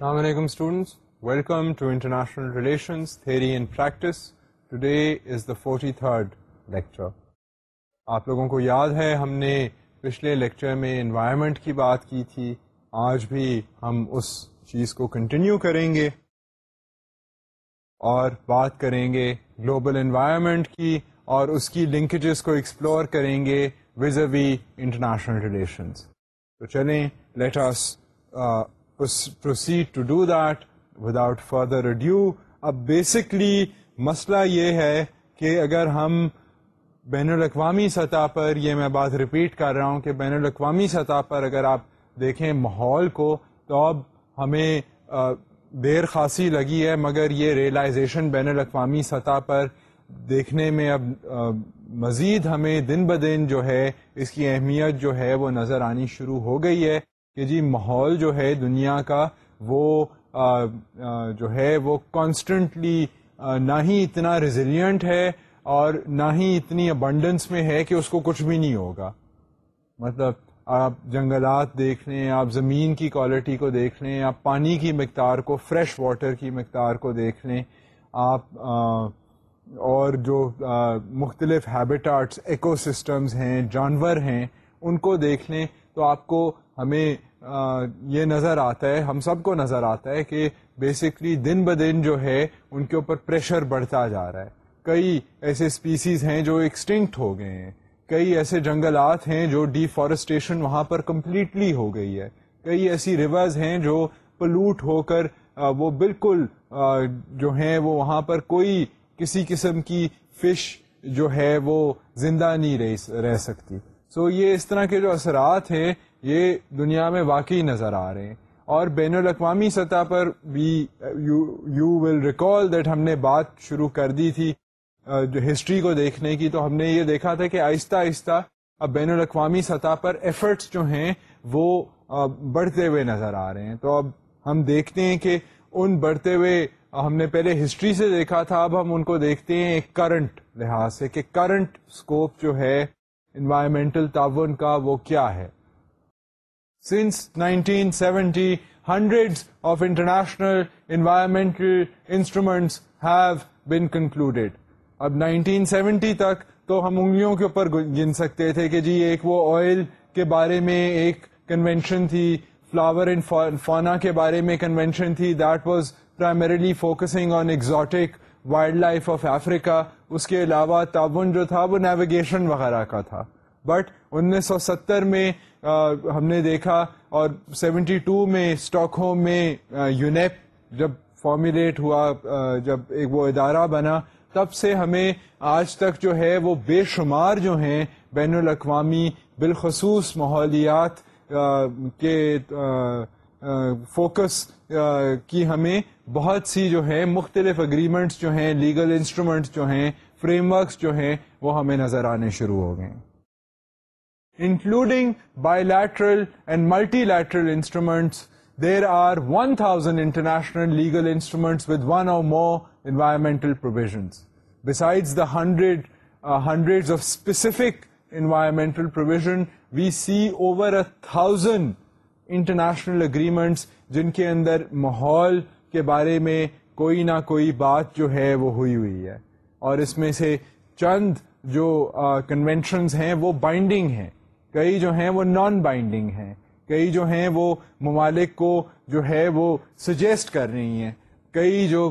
السلام علیکم students welcome to international theory and practice today is the forty third lecture آپ لوگوں کو یاد ہے ہم نے پچھلے لیکچر میں انوائرمنٹ کی بات کی تھی آج بھی ہم اس چیز کو کنٹینیو کریں گے اور بات کریں گے گلوبل انوائرمنٹ کی اور اس کی لنکیجز کو ایکسپلور کریں گے vis a vis international relations تو چلیں let us proceed to do that without further ado اب بیسکلی مسئلہ یہ ہے کہ اگر ہم بین الاقوامی سطح پر یہ میں بات ریپیٹ کر رہا ہوں کہ بین الاقوامی سطح پر اگر آپ دیکھیں ماحول کو تو اب ہمیں دیر خاصی لگی ہے مگر یہ ریئلائزیشن بین الاقوامی سطح پر دیکھنے میں اب مزید ہمیں دن بدن جو ہے اس کی اہمیت جو ہے وہ نظر آنی شروع ہو گئی ہے کہ جی ماحول جو ہے دنیا کا وہ آ, آ, جو ہے وہ کانسٹنٹلی نہ ہی اتنا ریزیلینٹ ہے اور نہ ہی اتنی ابنڈنس میں ہے کہ اس کو کچھ بھی نہیں ہوگا مطلب آپ جنگلات دیکھ لیں آپ زمین کی کوالٹی کو دیکھ لیں آپ پانی کی مقدار کو فریش واٹر کی مقدار کو دیکھ لیں آپ اور جو مختلف ہیبیٹاٹس ایکو سسٹمز ہیں جانور ہیں ان کو دیکھ لیں تو آپ کو ہمیں یہ نظر آتا ہے ہم سب کو نظر آتا ہے کہ بیسکلی دن بدن جو ہے ان کے اوپر پریشر بڑھتا جا رہا ہے کئی ایسے اسپیسیز ہیں جو ایکسٹنکٹ ہو گئے ہیں کئی ایسے جنگلات ہیں جو ڈیفارسٹیشن وہاں پر کمپلیٹلی ہو گئی ہے کئی ایسی ریورز ہیں جو پلوٹ ہو کر وہ بالکل جو ہیں وہ وہاں پر کوئی کسی قسم کی فش جو ہے وہ زندہ نہیں رہ سکتی سو so یہ اس طرح کے جو اثرات ہیں یہ دنیا میں واقعی نظر آ رہے ہیں اور بین الاقوامی سطح پر بھی you you will recall that ہم نے بات شروع کر دی تھی جو ہسٹری کو دیکھنے کی تو ہم نے یہ دیکھا تھا کہ آہستہ آہستہ اب بین الاقوامی سطح پر ایفرٹس جو ہیں وہ بڑھتے ہوئے نظر آ رہے ہیں تو اب ہم دیکھتے ہیں کہ ان بڑھتے ہوئے ہم نے پہلے ہسٹری سے دیکھا تھا اب ہم ان کو دیکھتے ہیں ایک کرنٹ لحاظ سے کہ کرنٹ اسکوپ جو ہے انوائرمنٹل تعاون کا وہ کیا ہے hundred of international environmental instruments اب 1970 تک تو ہم انگلیوں کے اوپر گن سکتے تھے کہ جی ایک وہ آئل کے بارے میں ایک کنونشن تھی فلاور ان فونا کے بارے میں کنونشن تھی that was primarily focusing on exotic wildlife of Africa اس کے علاوہ تعاون جو تھا وہ نیویگیشن وغیرہ کا تھا بٹ انیس سو ستر میں ہم نے دیکھا اور سیونٹی ٹو میں اسٹاک میں یونیپ جب فارمولیٹ ہوا جب ایک وہ ادارہ بنا تب سے ہمیں آج تک جو ہے وہ بے شمار جو ہیں بین الاقوامی بالخصوص ماحولیات کے فوکس کی ہمیں بہت سی جو ہے مختلف اگریمنٹس جو ہیں لیگل انسٹرومنٹس جو ہیں فریم ورکس جو ہیں وہ ہمیں نظر آنے شروع ہو گئے including bilateral and multilateral instruments there are one thousand international legal instruments with one اور hundred hundred of specific environmental provision we see over a thousand international agreements جن کے اندر ماحول کے بارے میں کوئی نہ کوئی بات جو ہے وہ ہوئی ہوئی ہے اور اس میں سے چند جو کنوینشنز ہیں وہ بائنڈنگ ہیں کئی جو ہیں وہ نان بائنڈنگ ہیں کئی جو ہیں وہ ممالک کو جو ہے وہ سجیسٹ کر رہی ہیں کئی جو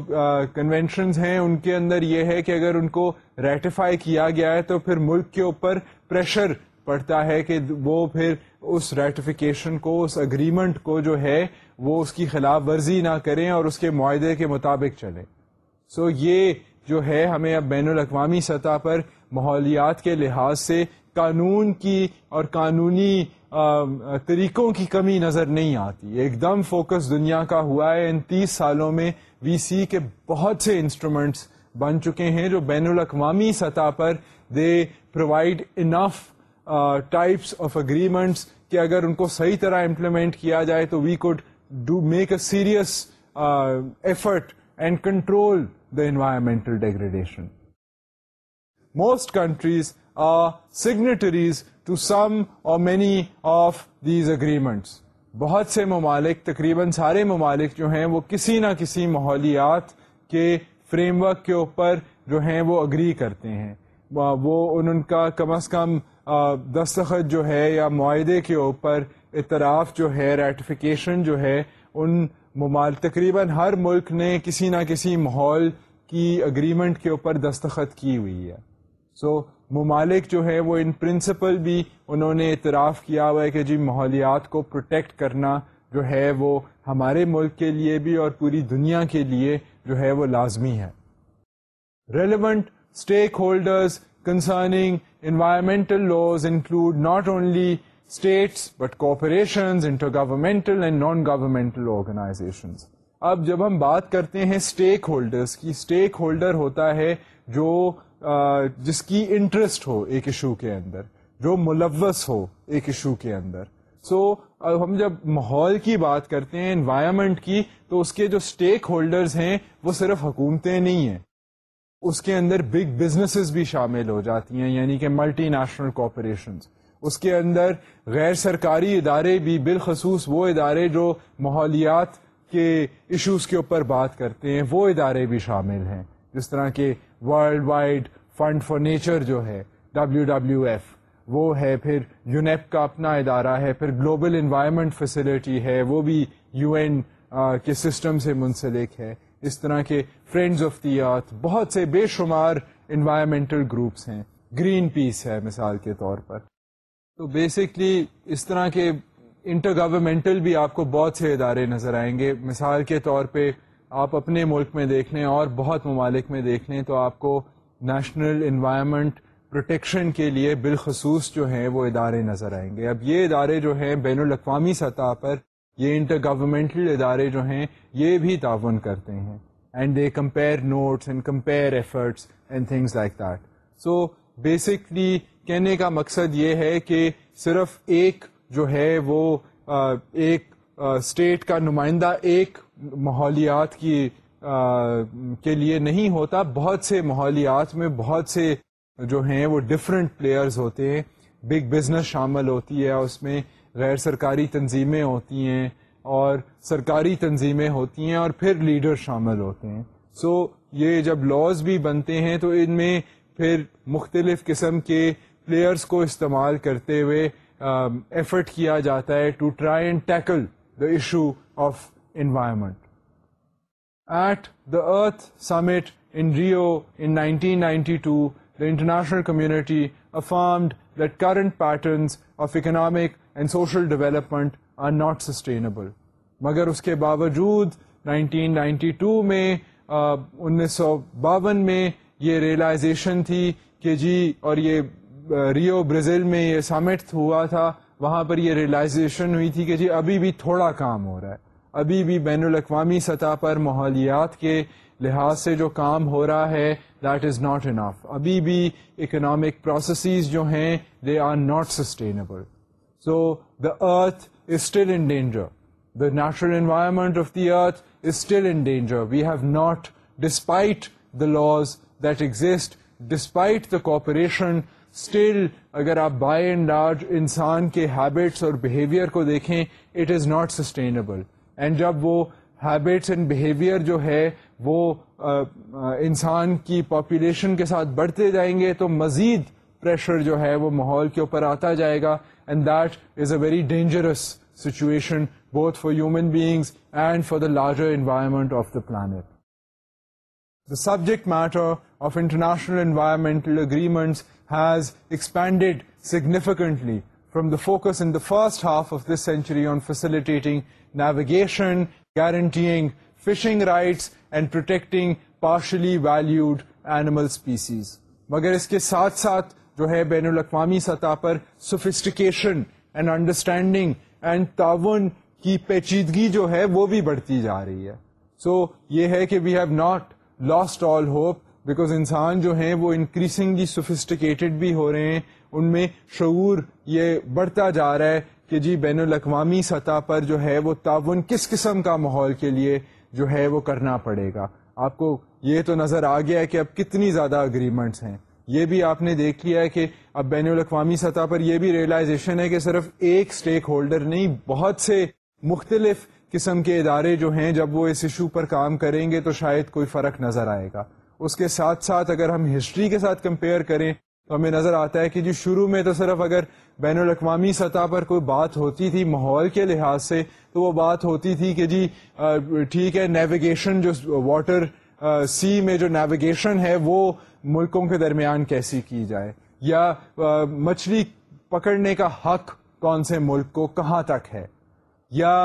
کنونشنز ہیں ان کے اندر یہ ہے کہ اگر ان کو ریٹیفائی کیا گیا ہے تو پھر ملک کے اوپر پریشر پڑتا ہے کہ وہ پھر اس ریٹیفیکیشن کو اس اگریمنٹ کو جو ہے وہ اس کی خلاف ورزی نہ کریں اور اس کے معاہدے کے مطابق چلے سو so یہ جو ہے ہمیں اب بین الاقوامی سطح پر ماحولیات کے لحاظ سے قانون کی اور قانونی طریقوں کی کمی نظر نہیں آتی ایک دم فوکس دنیا کا ہوا ہے ان تیس سالوں میں وی سی کے بہت سے انسٹرومنٹس بن چکے ہیں جو بین الاقوامی سطح پر they provide enough types of agreements کہ اگر ان کو صحیح طرح امپلیمنٹ کیا جائے تو we could do make a serious effort and control the environmental degradation most countries signatories to some اور مینی آف دیز اگریمنٹس بہت سے ممالک تقریباً سارے ممالک جو ہیں وہ کسی نہ کسی ماحولیات کے فریم ورک کے اوپر جو ہیں وہ اگری کرتے ہیں وہ ان کا کم از کم دستخط جو ہے یا معاہدے کے اوپر اطراف جو ہے ریٹیفیکیشن جو ہے ان ممال تقریباً ہر ملک نے کسی نہ کسی ماحول کی اگریمنٹ کے اوپر دستخط کی ہوئی ہے سو so, ممالک جو ہے وہ ان پرنسپل بھی انہوں نے اعتراف کیا ہوا ہے کہ جی ماحولیات کو پروٹیکٹ کرنا جو ہے وہ ہمارے ملک کے لیے بھی اور پوری دنیا کے لیے جو ہے وہ لازمی ہے relevant stakeholders concerning environmental laws include not only states but corporations intergovernmental and non governmental organisations اب جب ہم بات کرتے ہیں اسٹیک ہولڈرس کی اسٹیک ہولڈر ہوتا ہے جو جس کی انٹرسٹ ہو ایک ایشو کے اندر جو ملوث ہو ایک ایشو کے اندر سو so, ہم جب ماحول کی بات کرتے ہیں انوائرمنٹ کی تو اس کے جو اسٹیک ہولڈرز ہیں وہ صرف حکومتیں نہیں ہیں اس کے اندر بگ بزنسز بھی شامل ہو جاتی ہیں یعنی کہ ملٹی نیشنل کارپوریشنز اس کے اندر غیر سرکاری ادارے بھی بالخصوص وہ ادارے جو ماحولیات کے ایشوز کے اوپر بات کرتے ہیں وہ ادارے بھی شامل ہیں جس طرح کے World Wide Fund for Nature جو ہے ڈبلو ڈبلو ایف وہ ہے پھر یونیپ کا اپنا ادارہ ہے پھر گلوبل انوائرمنٹ فیسلٹی ہے وہ بھی یو این کے سسٹم سے منسلک ہے اس طرح کے فرینڈز آف دی ارتھ بہت سے بے شمار انوائرمنٹل گروپس ہیں گرین پیس ہے مثال کے طور پر تو بیسکلی اس طرح کے انٹر گورمنٹل بھی آپ کو بہت سے ادارے نظر آئیں گے مثال کے طور پہ آپ اپنے ملک میں دیکھ لیں اور بہت ممالک میں دیکھ لیں تو آپ کو نیشنل انوائرمنٹ پروٹیکشن کے لیے بالخصوص جو ہیں وہ ادارے نظر آئیں گے اب یہ ادارے جو ہیں بین الاقوامی سطح پر یہ انٹر گورنمنٹل ادارے جو ہیں یہ بھی تعاون کرتے ہیں and they compare notes and compare efforts and things like that so basically کہنے کا مقصد یہ ہے کہ صرف ایک جو ہے وہ ایک اسٹیٹ کا نمائندہ ایک ماحولیات کی آ, کے لیے نہیں ہوتا بہت سے ماحولیات میں بہت سے جو ہیں وہ ڈفرینٹ پلیئرز ہوتے ہیں بگ بزنس شامل ہوتی ہے اس میں غیر سرکاری تنظیمیں ہوتی ہیں اور سرکاری تنظیمیں ہوتی ہیں اور پھر لیڈر شامل ہوتے ہیں سو so, یہ جب لاز بھی بنتے ہیں تو ان میں پھر مختلف قسم کے پلیئرز کو استعمال کرتے ہوئے ایفرٹ کیا جاتا ہے to try and tackle the issue of environment at the Earth Summit in Rio in nineteen international community affirmed current patterns of economic and social development are not sustainable مگر اس کے باوجود 1992 میں انیس سو باون میں یہ ریئلائزیشن تھی کہ جی اور یہ ریو برازیل میں یہ سمٹ ہوا تھا وہاں پر یہ ریئلائزیشن ہوئی تھی کہ جی ابھی بھی تھوڑا کام ہو رہا ہے ابھی بھی بین الاقوامی سطح پر ماحولیات کے لحاظ سے جو کام ہو رہا ہے دیٹ از ناٹ انف ابھی بھی اکنامک پروسیسز جو ہیں they are not sustainable so the earth is still in danger the natural environment of the earth is still in danger we have not despite the laws that exist despite the cooperation still اگر آپ by and large انسان کے habits اور behaviour کو دیکھیں it is not sustainable and جب وہ habits and behaviour جو ہے وہ انسان کی پاپولیشن کے ساتھ بڑھتے جائیں گے تو مزید پریشر جو ہے وہ ماحول کے اوپر آتا جائے گا and that is a very dangerous situation both for human beings and for the larger environment of the planet the subject matter of international environmental agreements has expanded significantly from the focus in the first half of this century on facilitating navigation guarantee fishing rights and protecting partially valued animal species مگر اس کے ساتھ ساتھ جو ہے بین الاقوامی سطح پر سوفسٹیکیشن اینڈ انڈرسٹینڈنگ اینڈ تعاون کی پیچیدگی جو ہے وہ بھی بڑھتی جا رہی ہے سو so, یہ ہے کہ we have not lost all hope because انسان جو ہیں وہ انکریزنگلی سوفسٹیکیٹڈ بھی ہو رہے ہیں ان میں شعور یہ بڑھتا جا رہا ہے کہ جی بین الاقوامی سطح پر جو ہے وہ تعاون کس قسم کا ماحول کے لیے جو ہے وہ کرنا پڑے گا آپ کو یہ تو نظر آ گیا کہ اب کتنی زیادہ اگریمنٹس ہیں یہ بھی آپ نے دیکھ لیا ہے کہ اب بین الاقوامی سطح پر یہ بھی ریئلائزیشن ہے کہ صرف ایک اسٹیک ہولڈر نہیں بہت سے مختلف قسم کے ادارے جو ہیں جب وہ اس ایشو پر کام کریں گے تو شاید کوئی فرق نظر آئے گا اس کے ساتھ ساتھ اگر ہم ہسٹری کے ساتھ کمپیئر کریں تو ہمیں نظر آتا ہے کہ جی شروع میں تو صرف اگر بین الاقوامی سطح پر کوئی بات ہوتی تھی ماحول کے لحاظ سے تو وہ بات ہوتی تھی کہ جی ٹھیک ہے نیویگیشن جو واٹر سی میں جو نیویگیشن ہے وہ ملکوں کے درمیان کیسی کی جائے یا مچھلی پکڑنے کا حق کون سے ملک کو کہاں تک ہے یا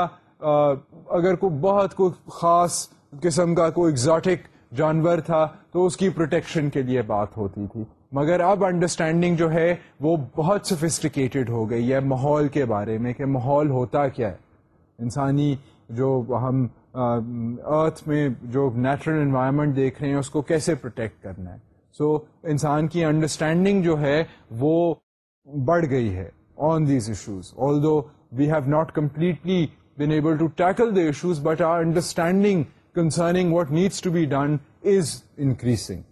اگر کوئی بہت کوئی خاص قسم کا کوئی ایگزاٹک جانور تھا تو اس کی پروٹیکشن کے لیے بات ہوتی تھی مگر اب انڈرسٹینڈنگ جو ہے وہ بہت سفسٹیکیٹڈ ہو گئی ہے ماحول کے بارے میں کہ ماحول ہوتا کیا ہے انسانی جو ہم ارتھ میں جو نیچرل انوائرمنٹ دیکھ رہے ہیں اس کو کیسے پروٹیکٹ کرنا ہے سو so, انسان کی انڈرسٹینڈنگ جو ہے وہ بڑھ گئی ہے on these issues although we have not completely been able to tackle the issues but our understanding concerning what needs to be done is increasing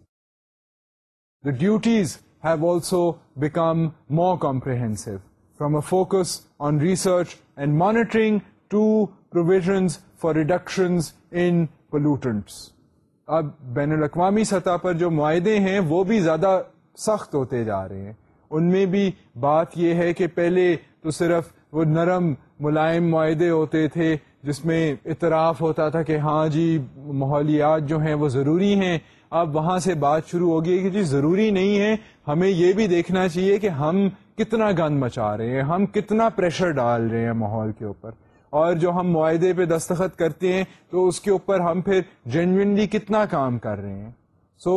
The duties have also become more comprehensive. From a focus on research and monitoring to provisions for reductions in pollutants. اب بین الاقوامی سطح پر جو معاہدے ہیں وہ بھی زیادہ سخت ہوتے جا رہے ہیں ان میں بھی بات یہ ہے کہ پہلے تو صرف وہ نرم ملائم معاہدے ہوتے تھے جس میں اعتراف ہوتا تھا کہ ہاں جی ماحولیات جو ہیں وہ ضروری ہیں اب وہاں سے بات شروع ہوگی کہ جی ضروری نہیں ہے ہمیں یہ بھی دیکھنا چاہیے کہ ہم کتنا گند مچا رہے ہیں ہم کتنا پریشر ڈال رہے ہیں ماحول کے اوپر اور جو ہم معاہدے پہ دستخط کرتے ہیں تو اس کے اوپر ہم پھر جینوئنلی کتنا کام کر رہے ہیں سو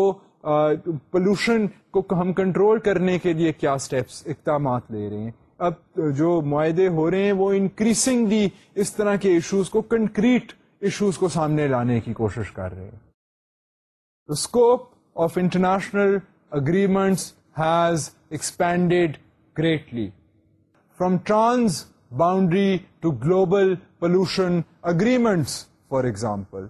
پولوشن کو ہم کنٹرول کرنے کے لیے کیا سٹیپس اقدامات لے رہے ہیں اب جو معاہدے ہو رہے ہیں وہ انکریزنگلی اس طرح کے ایشوز کو کنکریٹ ایشوز کو سامنے لانے کی کوشش کر رہے ہیں scope of international agreements has expanded greatly from transboundary to global pollution agreements for example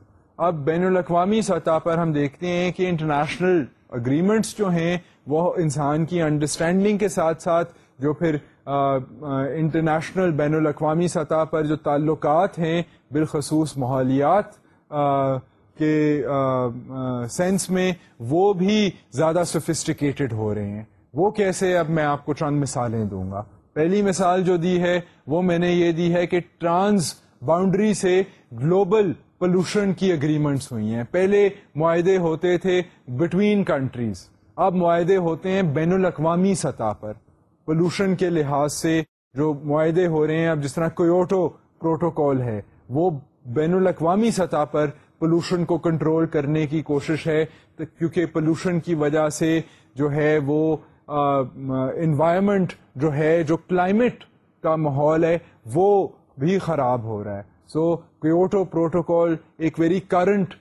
اب بین الاقوامی سطح پر ہم دیکھتے ہیں کہ انٹرنیشنل اگریمنٹس جو ہیں وہ انسان کی انڈرسٹینڈنگ کے ساتھ ساتھ جو پھر انٹرنیشنل بین الاقوامی سطح پر جو تعلقات ہیں بالخصوص ماحولیات کے سینس میں وہ بھی زیادہ سوفسٹیکیٹڈ ہو رہے ہیں وہ کیسے اب میں آپ کو چند مثالیں دوں گا پہلی مثال جو دی ہے وہ میں نے یہ دی ہے کہ ٹرانس باؤنڈری سے گلوبل پولوشن کی اگریمنٹس ہوئی ہیں پہلے معاہدے ہوتے تھے بٹوین کنٹریز اب معاہدے ہوتے ہیں بین الاقوامی سطح پر پولوشن کے لحاظ سے جو معاہدے ہو رہے ہیں اب جس طرح پروٹوکول ہے وہ بین الاقوامی سطح پر پولوشن کو کنٹرول کرنے کی کوشش ہے کیونکہ پولوشن کی وجہ سے جو ہے وہ انوائرمنٹ جو ہے جو کلائمیٹ کا ماحول ہے وہ بھی خراب ہو رہا ہے سو کیوٹو پروٹوکول ایک ویری کرنٹ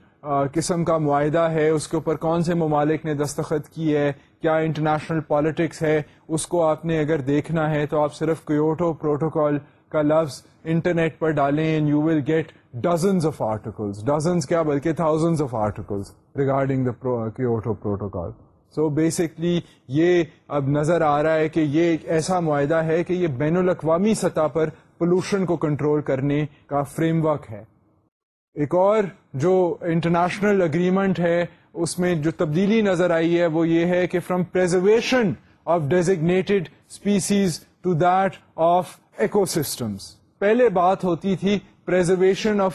قسم کا معاہدہ ہے اس کے اوپر کون سے ممالک نے دستخط کی ہے کیا انٹرنیشنل پالیٹکس ہے اس کو آپ نے اگر دیکھنا ہے تو آپ صرف کیوٹو پروٹوکول کا لفظ انٹرنیٹ پر ڈالیں and you will get dozens of article dozens کیا بلکہ thousands regarding the Kyoto protocol so basically یہ اب نظر آ رہا ہے کہ یہ ایک ایسا معاہدہ ہے کہ یہ بین الاقوامی سطح پر پولوشن کو کنٹرول کرنے کا فریم ورک ہے ایک اور جو انٹرنیشنل اگریمنٹ ہے اس میں جو تبدیلی نظر آئی ہے وہ یہ ہے کہ from preservation of designated species to that of ecosystems پہلے بات ہوتی تھی پرزرویشن آف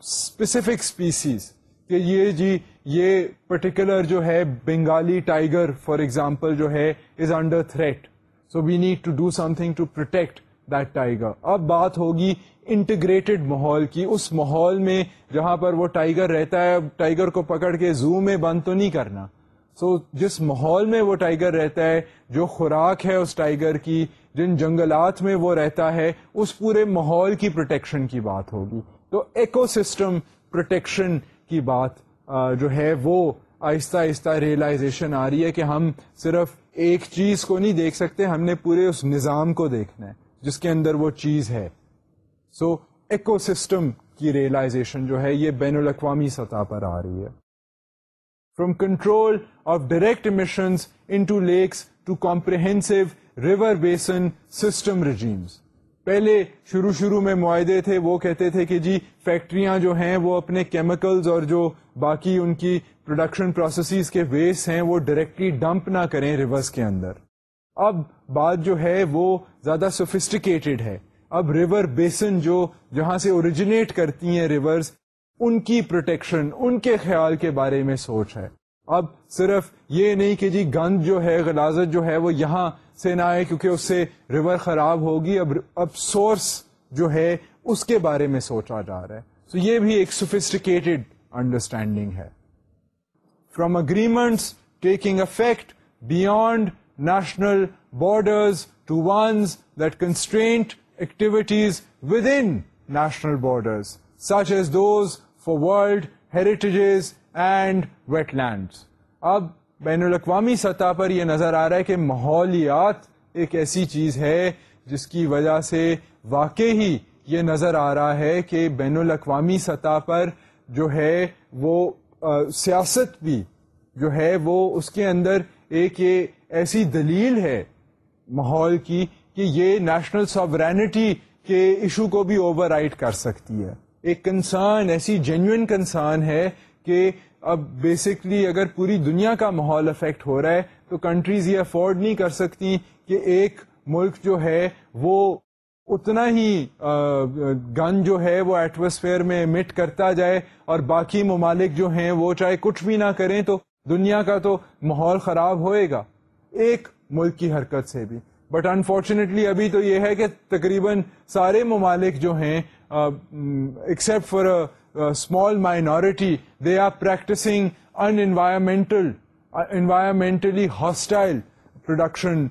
اسپیسیفک اسپیسیز کہ یہ جی یہ پرٹیکولر جو ہے بنگالی ٹائیگر فار ایگزامپل جو ہے is under threat so we need to do something to protect that tiger اب بات ہوگی انٹیگریٹڈ ماحول کی اس ماحول میں جہاں پر وہ ٹائیگر رہتا ہے ٹائیگر کو پکڑ کے زو میں بند تو نہیں کرنا سو so, جس ماحول میں وہ ٹائیگر رہتا ہے جو خوراک ہے اس ٹائیگر کی جن جنگلات میں وہ رہتا ہے اس پورے ماحول کی پروٹیکشن کی بات ہوگی تو ایکو سسٹم پروٹیکشن کی بات جو ہے وہ آہستہ آہستہ ریئلائزیشن آ رہی ہے کہ ہم صرف ایک چیز کو نہیں دیکھ سکتے ہم نے پورے اس نظام کو دیکھنا ہے جس کے اندر وہ چیز ہے سو ایکو سسٹم کی ریئلائزیشن جو ہے یہ بین الاقوامی سطح پر آ رہی ہے from control of direct emissions into lakes to comprehensive river basin system regimes پہلے شروع شروع میں معاہدے تھے وہ کہتے تھے کہ جی فیکٹریاں جو ہیں وہ اپنے کیمیکلز اور جو باقی ان کی پروڈکشن پروسیسز کے ویس ہیں وہ ڈائریکٹلی ڈمپ نہ کریں ریورس کے اندر اب بات جو ہے وہ زیادہ سوفسٹیکیٹڈ ہے اب ریور بیسن جو جہاں سے اوریجنیٹ کرتی ہیں ریورز ان کی پروٹیکشن ان کے خیال کے بارے میں سوچ ہے اب صرف یہ نہیں کہ جی گند جو ہے غلازت جو ہے وہ یہاں سے نہ آئے کیونکہ اس سے ریور خراب ہوگی اب اب سورس جو ہے اس کے بارے میں سوچا جا رہا ہے سو so یہ بھی ایک سوفیسٹیکیٹڈ انڈرسٹینڈنگ ہے from agreements taking effect beyond national borders to ones that constraint activities within national borders such as those for world heritages and wetlands اب بین الاقوامی سطح پر یہ نظر آ رہا ہے کہ ماحولیات ایک ایسی چیز ہے جس کی وجہ سے واقع ہی یہ نظر آ رہا ہے کہ بین الاقوامی سطح پر جو ہے وہ سیاست بھی جو ہے وہ اس کے اندر ایک یہ ایسی دلیل ہے ماحول کی کہ یہ نیشنل ساورینٹی کے ایشو کو بھی اوور رائٹ کر سکتی ہے ایک کنسان ایسی جینوئن کنسان ہے کہ اب بیسکلی اگر پوری دنیا کا ماحول افیکٹ ہو رہا ہے تو کنٹریز یہ افورڈ نہیں کر سکتی کہ ایک ملک جو ہے وہ اتنا ہی گن جو ہے وہ ایٹماسفیئر میں امٹ کرتا جائے اور باقی ممالک جو ہیں وہ چاہے کچھ بھی نہ کریں تو دنیا کا تو ماحول خراب ہوئے گا ایک ملک کی حرکت سے بھی بٹ انفارچونیٹلی ابھی تو یہ ہے کہ تقریباً سارے ممالک جو ہیں except for small minority they are practising environmental environmentally hostile production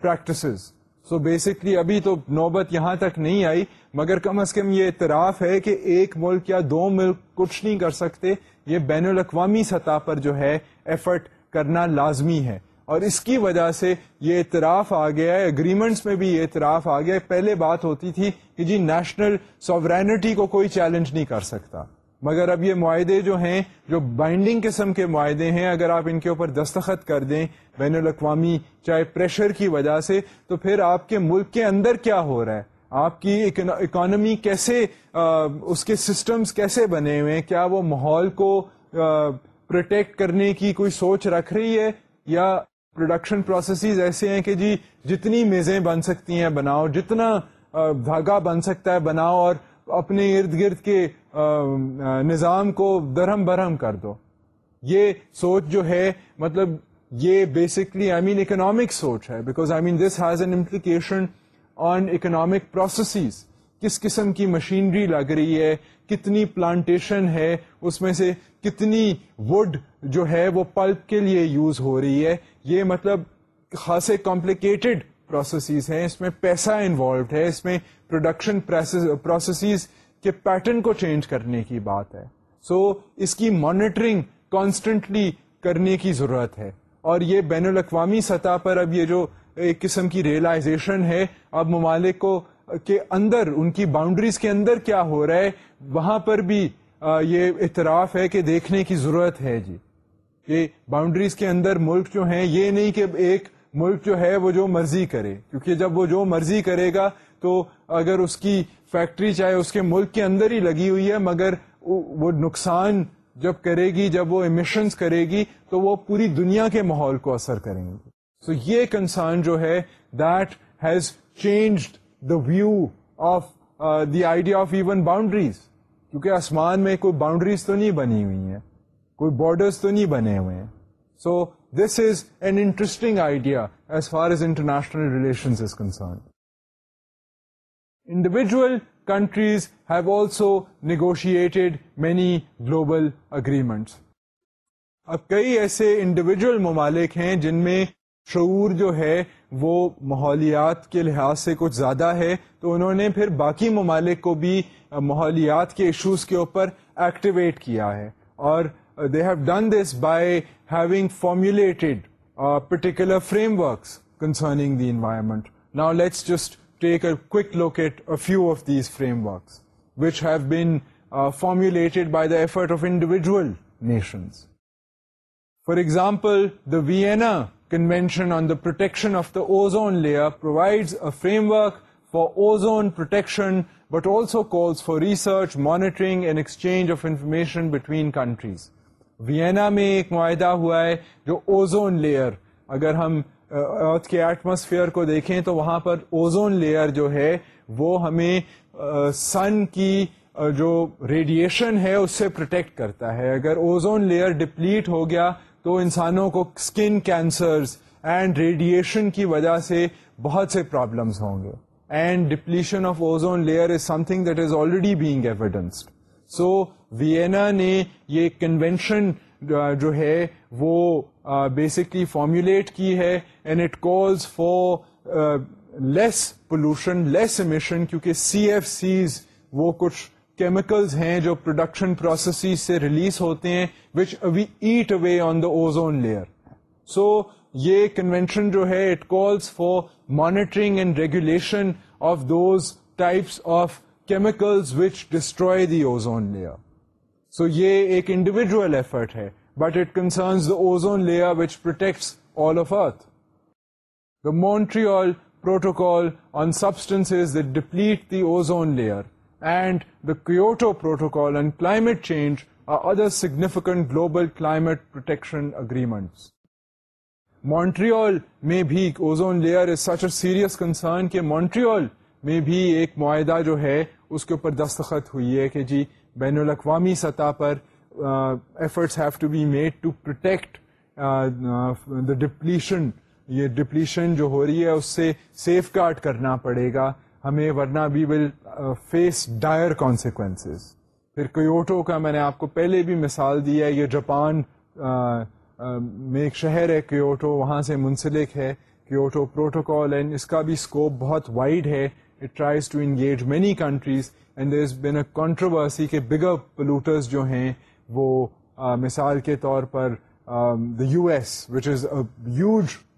practices so basically ابھی تو نوبت یہاں تک نہیں آئی مگر کم از کم یہ اعتراف ہے کہ ایک ملک یا دو ملک کچھ نہیں کر سکتے یہ بین الاقوامی سطح پر جو ہے ایفرٹ کرنا لازمی ہے اور اس کی وجہ سے یہ اعتراف آ گیا ہے اگریمنٹس میں بھی یہ اعتراف آ گیا ہے پہلے بات ہوتی تھی کہ جی نیشنل سوورینٹی کو کوئی چیلنج نہیں کر سکتا مگر اب یہ معاہدے جو ہیں جو بائنڈنگ قسم کے معاہدے ہیں اگر آپ ان کے اوپر دستخط کر دیں بین الاقوامی چاہے پریشر کی وجہ سے تو پھر آپ کے ملک کے اندر کیا ہو رہا ہے آپ کی اکانومی کیسے اس کے سسٹمز کیسے بنے ہوئے ہیں کیا وہ ماحول کو پروٹیکٹ کرنے کی کوئی سوچ رکھ رہی ہے یا پروڈکشن پروسیسز ایسے ہیں کہ جی جتنی میزیں بن سکتی ہیں بناؤ جتنا دھاگا بن سکتا ہے بناؤ اور اپنے ارد گرد کے نظام کو درہم برہم کر دو یہ سوچ جو ہے مطلب یہ بیسکلی آئی مین اکنامک سوچ ہے because I mean this has an implication on economic processes کس قسم کی مشینری لگ رہی ہے کتنی پلانٹیشن ہے اس میں سے کتنی وڈ جو ہے وہ پلپ کے لیے یوز ہو رہی ہے یہ مطلب خاصے کمپلیکیٹڈ پروسیسز ہیں اس میں پیسہ انوالوڈ ہے اس میں پروڈکشن پروسیسز کے پیٹرن کو چینج کرنے کی بات ہے سو so, اس کی مانیٹرنگ کانسٹنٹلی کرنے کی ضرورت ہے اور یہ بین الاقوامی سطح پر اب یہ جو ایک قسم کی ریئلائزیشن ہے اب ممالک کو کے اندر ان کی باؤنڈریز کے اندر کیا ہو رہا ہے وہاں پر بھی یہ اعتراف ہے کہ دیکھنے کی ضرورت ہے جی کہ باؤنڈریز کے اندر ملک جو ہیں یہ نہیں کہ ایک ملک جو ہے وہ جو مرضی کرے کیونکہ جب وہ جو مرضی کرے گا تو اگر اس کی فیکٹری چاہے اس کے ملک کے اندر ہی لگی ہوئی ہے مگر وہ نقصان جب کرے گی جب وہ امیشنس کرے گی تو وہ پوری دنیا کے ماحول کو اثر کریں گے سو یہ کنسان جو ہے that has changed the view of the idea of even boundaries کیونکہ آسمان میں کوئی باؤنڈریز تو نہیں بنی ہوئی ہیں کوئی بارڈرس تو نہیں بنے ہوئے ہیں so this is an interesting idea as far as international relation individual countries have also negotiated many global agreements اب کئی ایسے انڈیویجل ممالک ہیں جن میں شعور جو ہے وہ ماحولیات کے لحاظ سے کچھ زیادہ ہے تو انہوں نے پھر باقی ممالک کو بھی ماحولیات کے ایشوز کے اوپر ایکٹیویٹ کیا ہے اور Uh, they have done this by having formulated uh, particular frameworks concerning the environment. Now let's just take a quick look at a few of these frameworks, which have been uh, formulated by the effort of individual nations. For example, the Vienna Convention on the Protection of the Ozone Layer provides a framework for ozone protection, but also calls for research, monitoring, and exchange of information between countries. Vienna میں ایک معاہدہ ہوا ہے جو ozone layer اگر ہم ارتھ کے atmosphere کو دیکھیں تو وہاں پر اوزون لیئر جو ہے وہ ہمیں سن کی جو ریڈیشن ہے اس سے پروٹیکٹ کرتا ہے اگر اوزون لیئر ڈپلیٹ ہو گیا تو انسانوں کو اسکن کینسرز اینڈ ریڈیشن کی وجہ سے بہت سے پرابلمز ہوں گے and depletion of ozone layer is something that is already being evidenced so Vienna نے یہ کنوینشن uh, جو ہے وہ بیسکلی uh, فارمولیٹ کی ہے and it calls for less pollution less emission کیونکہ سی ایف سیز وہ کچھ کیمیکلز ہیں جو پروڈکشن پروسیس سے ریلیز ہوتے ہیں which we eat away on the ozone layer so یہ کنوینشن جو ہے it calls for monitoring and regulation of those types of chemicals which destroy the ozone layer so یہ ایک انڈیویجل ایفرٹ ہے but it concerns the ozone layer which protects all of earth the Montreal protocol on substance substance deplete the ozone layer and the Kyoto protocol on climate change or other significant global climate protection agreement Montreal میں بھی ozone layer is such a serious concern کہ Montreal میں بھی ایک معاہدہ جو ہے اس کے اوپر دستخط ہوئی ہے کہ جی بین الاقوامی سطح پر efforts have to be made to protect the depletion یہ ڈپلیشن جو ہو رہی ہے اس سے سیف گارڈ کرنا پڑے گا ہمیں ورنہ we will face dire consequences پھر کیوٹو کا میں نے آپ کو پہلے بھی مثال دی ہے یہ جاپان میں ایک شہر ہے کیوٹو وہاں سے منسلک ہے کیوٹو پروٹوکال اینڈ اس کا بھی اسکوپ بہت وائڈ ہے it tries to engage many countries and been a controversy کہ بگ پولوٹر جو ہیں وہ uh, مثال کے طور پر یو ایس وز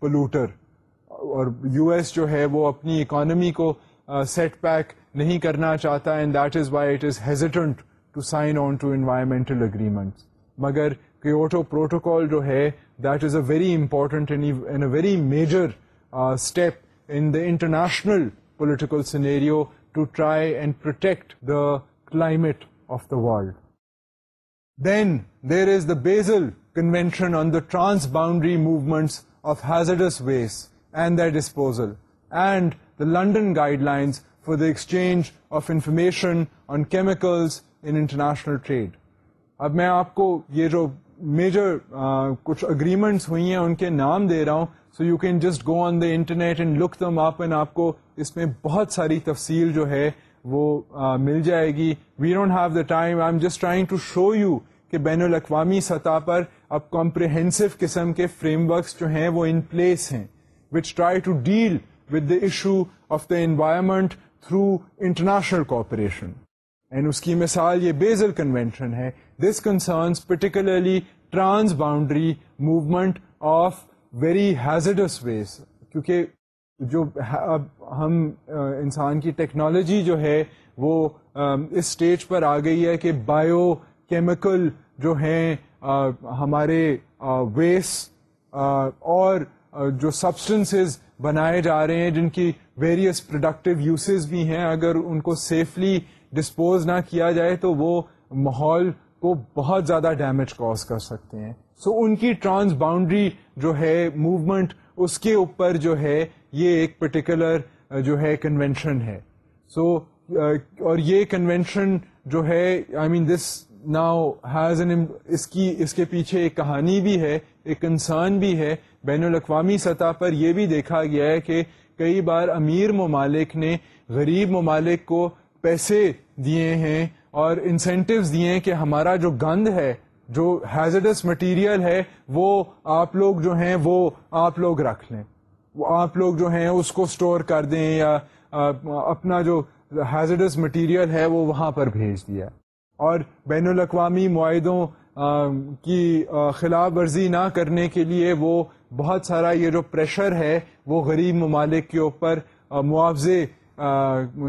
پولوٹر اور یو ایس جو ہے وہ اپنی اکانومی کو سیٹ uh, بیک نہیں کرنا چاہتا and that is why it is hesitant to sign on to environmental agreement مگر کیوٹو جو ہے that is a very important and a very major step in the international political scene to try and protect the climate of the world then there is the Basel convention on the transboundary movements of hazardous waste and disposal and the London guidelines for the exchange of information on chemicals international trade اب میں آپ کو یہ جو major کچھ agreements ہوئی ہیں ان کے نام دے رہا ہوں so you can just go on the internet and look them آپ کو اس میں بہت ساری تفصیل جو ہے وہ مل جائے گی we don't have the time I am just trying to show you کہ بین الاقوامی سطح پر اب کمپریہنسو قسم کے فریم ورکس جو ہیں وہ ان پلیس ہیں which try to deal with the issue of the environment through international cooperation and اس کی مثال یہ بیزل کنونشن ہے this concerns particularly transboundary movement of very hazardous waste کیونکہ جو اب ہم انسان کی ٹیکنالوجی جو ہے وہ اس اسٹیج پر آ گئی ہے کہ بایو کیمیکل جو ہیں ہمارے ویس اور جو سبسٹنسز بنائے جا رہے ہیں جن کی ویریس پروڈکٹیو یوسز بھی ہیں اگر ان کو سیفلی ڈسپوز نہ کیا جائے تو وہ ماحول کو بہت زیادہ ڈیمیج کاز کر سکتے ہیں سو so, ان کی ٹرانس باؤنڈری جو ہے موومنٹ اس کے اوپر جو ہے یہ ایک پرٹیکولر جو ہے کنوینشن ہے سو so, اور یہ کنوینشن جو ہے I mean this now has an اس کی اس کے پیچھے ایک کہانی بھی ہے ایک انسان بھی ہے بین الاقوامی سطح پر یہ بھی دیکھا گیا ہے کہ کئی بار امیر ممالک نے غریب ممالک کو پیسے دیے ہیں اور انسینٹیوز دیے ہیں کہ ہمارا جو گند ہے جو ہیزڈس مٹیریل ہے وہ آپ لوگ جو ہیں وہ آپ لوگ رکھ لیں وہ آپ لوگ جو ہیں اس کو اسٹور کر دیں یا اپنا جو ہیزڈس مٹیریل ہے وہ وہاں پر بھیج دیا اور بین الاقوامی معاہدوں کی خلاف ورزی نہ کرنے کے لیے وہ بہت سارا یہ جو پریشر ہے وہ غریب ممالک کے اوپر معاوضے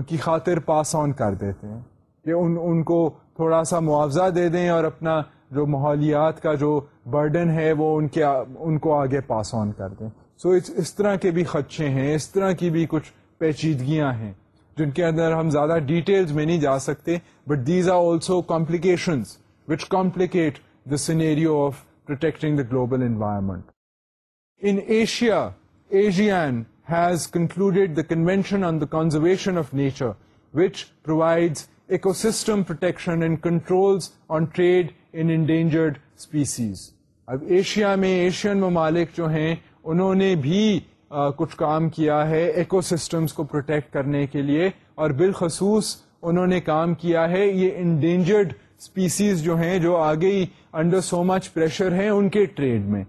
کی خاطر پاس آن کر دیتے ہیں کہ ان ان کو تھوڑا سا معاوضہ دے دیں اور اپنا جو ماحولیات کا جو برڈن ہے وہ ان کے ان کو آگے پاس آن کر دیں سو so, اس طرح کے بھی خدشے ہیں اس طرح کی بھی کچھ پیچیدگیاں ہیں جن کے اندر ہم زیادہ ڈیٹیلز میں نہیں جا سکتے but these are also complications which complicate the scenario of protecting the global environment in Asia Asian has concluded the convention on the conservation of nature which provides ecosystem system protection and on on trade endangered species اب Asia میں Asian ممالک جو ہیں انہوں نے بھی کچھ کام کیا ہے ایکو سسٹمس کو پروٹیکٹ کرنے کے لیے اور بالخصوص انہوں نے کام کیا ہے یہ انڈینجرڈ اسپیسیز جو ہیں جو آگے ہی انڈر سو مچ پریشر ہیں ان کے ٹریڈ میں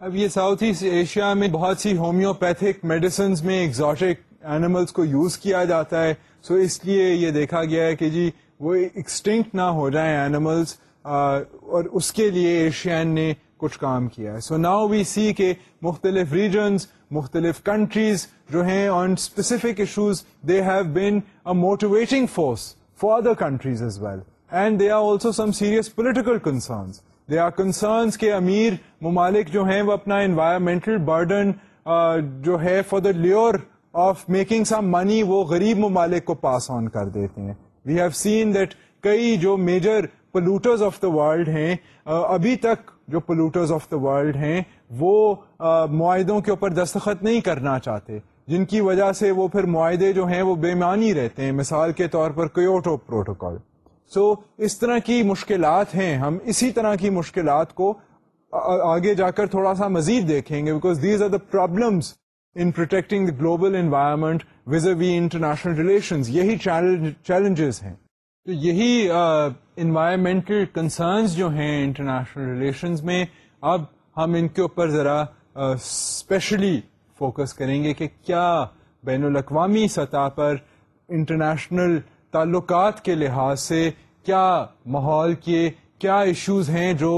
اب یہ ساؤتھ ایسٹ ایشیا میں بہت سی ہومیوپیتھک میڈیسنز میں ایگزوٹک اینیملس کو یوز کیا جاتا ہے سو so اس لیے یہ دیکھا گیا ہے کہ جی وہ ایکسٹنکٹ نہ ہو جائیں اینیملس اور اس کے لیے ایشین نے کچھ کام کیا ہے سو ناؤ وی سی کے مختلف ریجنز مختلف کنٹریز جو ہیں on specific issues they have been a motivating force for other countries as well and they are also some serious political concerns they are concerns کے امیر ممالک جو ہیں وہ اپنا انوائرمنٹل برڈن جو ہے for the lure of making some money وہ غریب ممالک کو پاس آن کر دیتے ہیں وی ہیو سین دیٹ کئی جو major polluters of the world ہیں ابھی تک جو پلوٹرز آف دا ورلڈ ہیں وہ معاہدوں کے اوپر دستخط نہیں کرنا چاہتے جن کی وجہ سے وہ پھر معاہدے جو ہیں وہ بے معنی رہتے ہیں مثال کے طور پر کیوٹو پروٹوکال سو so, اس طرح کی مشکلات ہیں ہم اسی طرح کی مشکلات کو آگے جا کر تھوڑا سا مزید دیکھیں گے because these are the problems in protecting the global environment vis a vis international relations یہی چیلنجز ہیں تو یہی انوائرمنٹل کنسرنس جو ہیں انٹرنیشنل ریلیشنز میں اب ہم ان کے اوپر ذرا اسپیشلی فوکس کریں گے کہ کیا بین الاقوامی سطح پر انٹرنیشنل تعلقات کے لحاظ سے کیا ماحول کے کیا ایشوز ہیں جو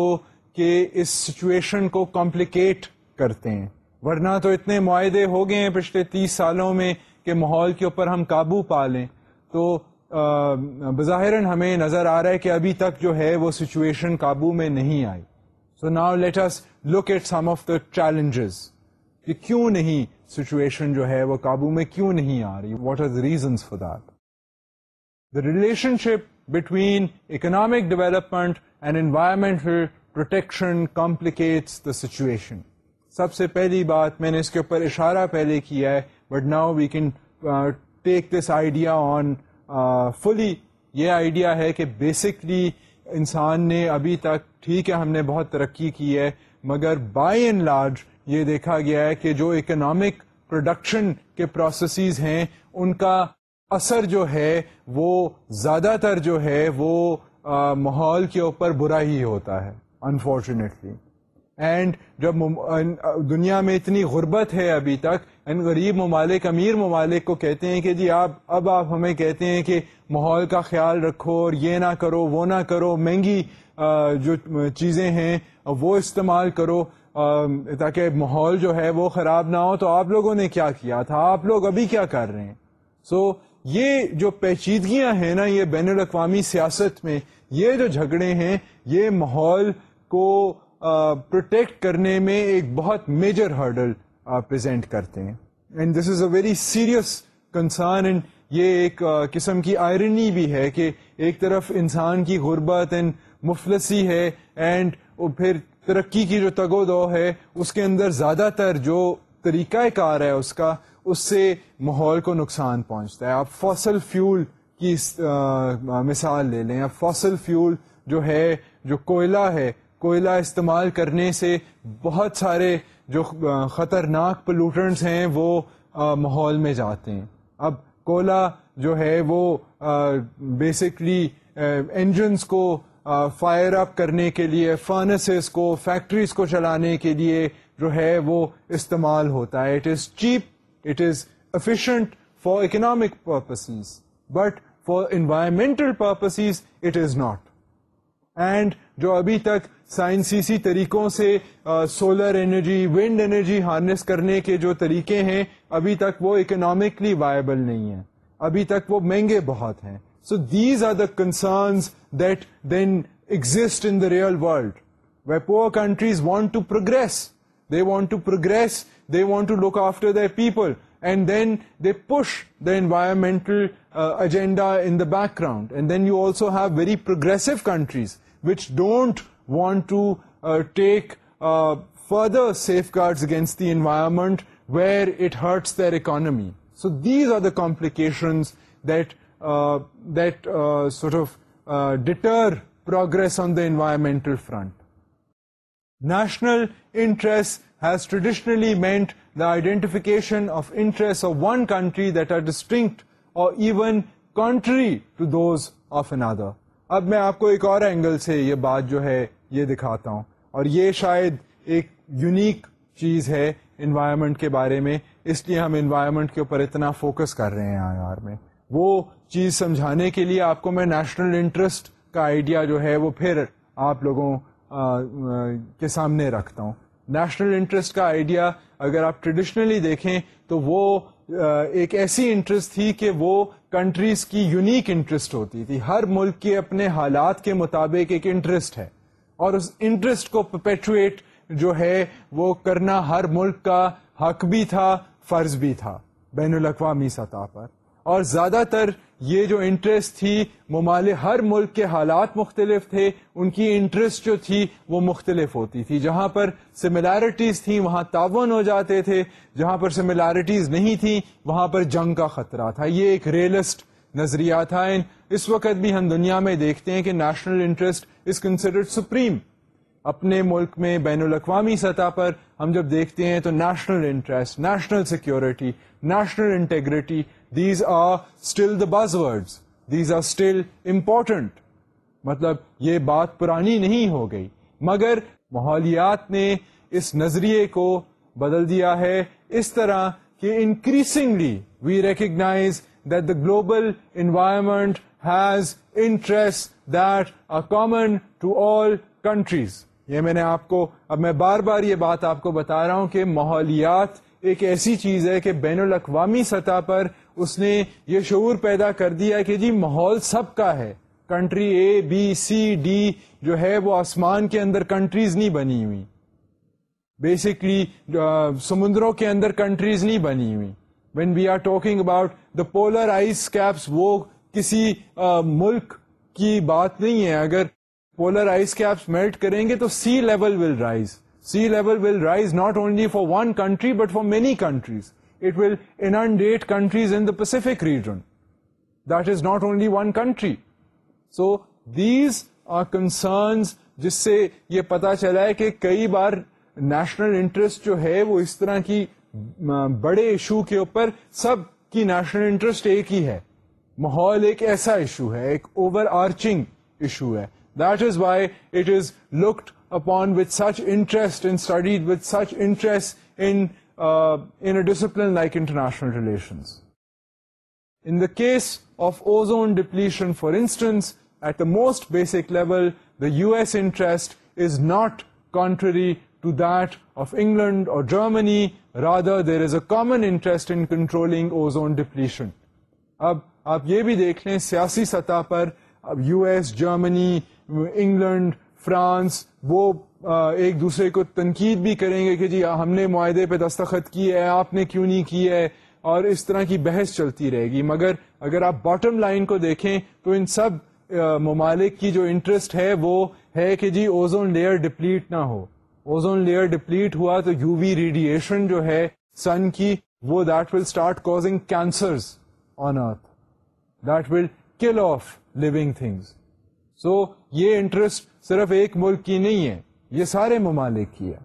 کہ اس سچویشن کو کمپلیکیٹ کرتے ہیں ورنہ تو اتنے معاہدے ہو گئے ہیں پچھلے تیس سالوں میں کہ ماحول کے اوپر ہم قابو پا لیں تو بظاہراً ہمیں نظر آ رہا ہے کہ ابھی تک جو ہے وہ سچویشن قابو میں نہیں آئی so now let us look at some of the challenges کہ کیوں نہیں سچویشن جو ہے وہ قابو میں کیوں نہیں آ رہی what are the reasons for that the relationship between economic development and environmental protection complicates the situation. سب سے پہلی بات میں نے اس کے اوپر اشارہ پہلے کیا ہے but now we can take this idea on fully یہ آئیڈیا ہے کہ بیسکلی انسان نے ابھی تک ٹھیک ہے ہم نے بہت ترقی کی ہے مگر بائی اینڈ لارج یہ دیکھا گیا ہے کہ جو اکنامک پروڈکشن کے پروسیسز ہیں ان کا اثر جو ہے وہ زیادہ تر جو ہے وہ ماحول کے اوپر برا ہی ہوتا ہے انفارچونیٹلی اینڈ جب دنیا میں اتنی غربت ہے ابھی تک ان غریب ممالک امیر ممالک کو کہتے ہیں کہ جی آپ اب آپ ہمیں کہتے ہیں کہ ماحول کا خیال رکھو اور یہ نہ کرو وہ نہ کرو مہنگی جو چیزیں ہیں وہ استعمال کرو تاکہ ماحول جو ہے وہ خراب نہ ہو تو آپ لوگوں نے کیا کیا تھا آپ لوگ ابھی کیا کر رہے ہیں سو so, یہ جو پیچیدگیاں ہیں نا یہ بین الاقوامی سیاست میں یہ جو جھگڑے ہیں یہ ماحول کو پروٹیکٹ کرنے میں ایک بہت میجر ہرڈل پرزینٹ کرتے ہیں and this is a very serious concern and یہ ایک قسم کی آئرنی بھی ہے کہ ایک طرف انسان کی غربت اینڈ مفلسی ہے اینڈ پھر ترقی کی جو تگ و دو ہے اس کے اندر زیادہ تر جو طریقہ کار ہے اس کا اس سے ماحول کو نقصان پہنچتا ہے آپ فاسل فیول کی مثال لے لیں آپ فاسل فیول جو ہے جو کوئلہ ہے کوئلہ استعمال کرنے سے بہت سارے جو خطرناک پلوٹنس ہیں وہ ماحول میں جاتے ہیں اب کوئلہ جو ہے وہ بیسکلی انجنس کو فائر اپ کرنے کے لیے فرنسز کو فیکٹریز کو چلانے کے لیے جو ہے وہ استعمال ہوتا ہے it is cheap for economic purposes but for environmental purposes it is not and جو ابھی تک سائنسی طریقوں سے solar energy wind energy harness کرنے کے جو طریقے ہیں ابھی تک وہ اکنامکلی وائبل نہیں ہیں ابھی تک وہ مہنگے بہت ہیں so these are the concerns that then exist in the real world way ویپو countries want to progress They want to progress, they want to look after their people, and then they push the environmental uh, agenda in the background. And then you also have very progressive countries which don't want to uh, take uh, further safeguards against the environment where it hurts their economy. So these are the complications that deter progress on the environmental front. National of has traditionally meant the that of interest of one country distinct or even another. اب میں آپ کو ایک اور angle سے یہ بات جو ہے یہ دکھاتا ہوں اور یہ شاید ایک یونیک چیز ہے انوائرمنٹ کے بارے میں اس لیے ہم انوائرمنٹ کے اوپر اتنا فوکس کر رہے ہیں آئی آر میں وہ چیز سمجھانے کے لیے آپ کو میں نیشنل انٹرسٹ کا آئیڈیا جو ہے وہ پھر آپ لوگوں کے سامنے رکھتا ہوں نیشنل انٹرسٹ کا آئیڈیا اگر آپ ٹریڈیشنلی دیکھیں تو وہ ایک ایسی انٹرسٹ تھی کہ وہ کنٹریز کی یونیک انٹرسٹ ہوتی تھی ہر ملک کے اپنے حالات کے مطابق ایک انٹرسٹ ہے اور اس انٹرسٹ کو پپیچویٹ جو ہے وہ کرنا ہر ملک کا حق بھی تھا فرض بھی تھا بین الاقوامی سطح پر اور زیادہ تر یہ جو انٹرسٹ تھی ممالک ہر ملک کے حالات مختلف تھے ان کی انٹرسٹ جو تھی وہ مختلف ہوتی تھی جہاں پر سملیرٹیز تھیں وہاں تعاون ہو جاتے تھے جہاں پر سملیرٹیز نہیں تھیں وہاں پر جنگ کا خطرہ تھا یہ ایک ریئلسٹ نظریہ تھا اس وقت بھی ہم دنیا میں دیکھتے ہیں کہ national interest is considered supreme اپنے ملک میں بین الاقوامی سطح پر ہم جب دیکھتے ہیں تو national interest national security national integrity these are still the buzz word these are still important مطلب یہ بات پرانی نہیں ہو گئی مگر ماحولیات نے اس نظریے کو بدل دیا ہے اس طرح کہ increasingly we recognize that the global environment has interest that common to all countries یہ میں نے آپ کو اب میں بار بار یہ بات آپ کو بتا رہا ہوں کہ ماحولیات ایک ایسی چیز ہے کہ بین الاقوامی سطح پر اس نے یہ شعور پیدا کر دیا کہ جی ماحول سب کا ہے country A B C D جو ہے وہ آسمان کے اندر کنٹریز نہیں بنی ہوئی بیسکلی سمندروں کے اندر کنٹریز نہیں بنی ہوئی when we are talking about the polar ice caps وہ کسی ملک کی بات نہیں ہے اگر پولر آئس کیپس میلٹ کریں گے تو sea level will rise sea level will rise not only for one country but for many countries جس سے یہ پتا چلا ہے کہ کئی بار نیشنل انٹرسٹ جو ہے وہ اس طرح کی بڑے ایشو کے اوپر سب کی نیشنل انٹرسٹ ایک ہی ہے ماحول ایک ایسا ایشو ہے ایک اوور آرچنگ ایشو ہے that is why it is looked upon with such interest in studied with such interest in in like discipline like international the in the case of ozone depletion for instance at the most basic level interest is not contrary to that of England اور Germany rather there is a common interest in controlling ozone depletion اب آپ یہ بھی دیکھ لیں سیاسی سطح پر اب U S Germany England France وہ ایک دوسرے کو تنقید بھی کریں گے کہ جی ہم نے معاہدے پہ دستخط کی ہے آپ نے کیوں نہیں کی ہے اور اس طرح کی بحث چلتی رہے گی مگر اگر آپ باٹم لائن کو دیکھیں تو ان سب ممالک کی جو انٹرسٹ ہے وہ ہے کہ جی اوزون لیئر ڈپلیٹ نہ ہو اوزون لیئر ڈپلیٹ ہوا تو یو وی ریڈیشن جو ہے سن کی وہ that will start causing cancer on earth that will kill off living things so یہ انٹرسٹ صرف ایک ملک کی نہیں ہے یہ سارے ممالک کیا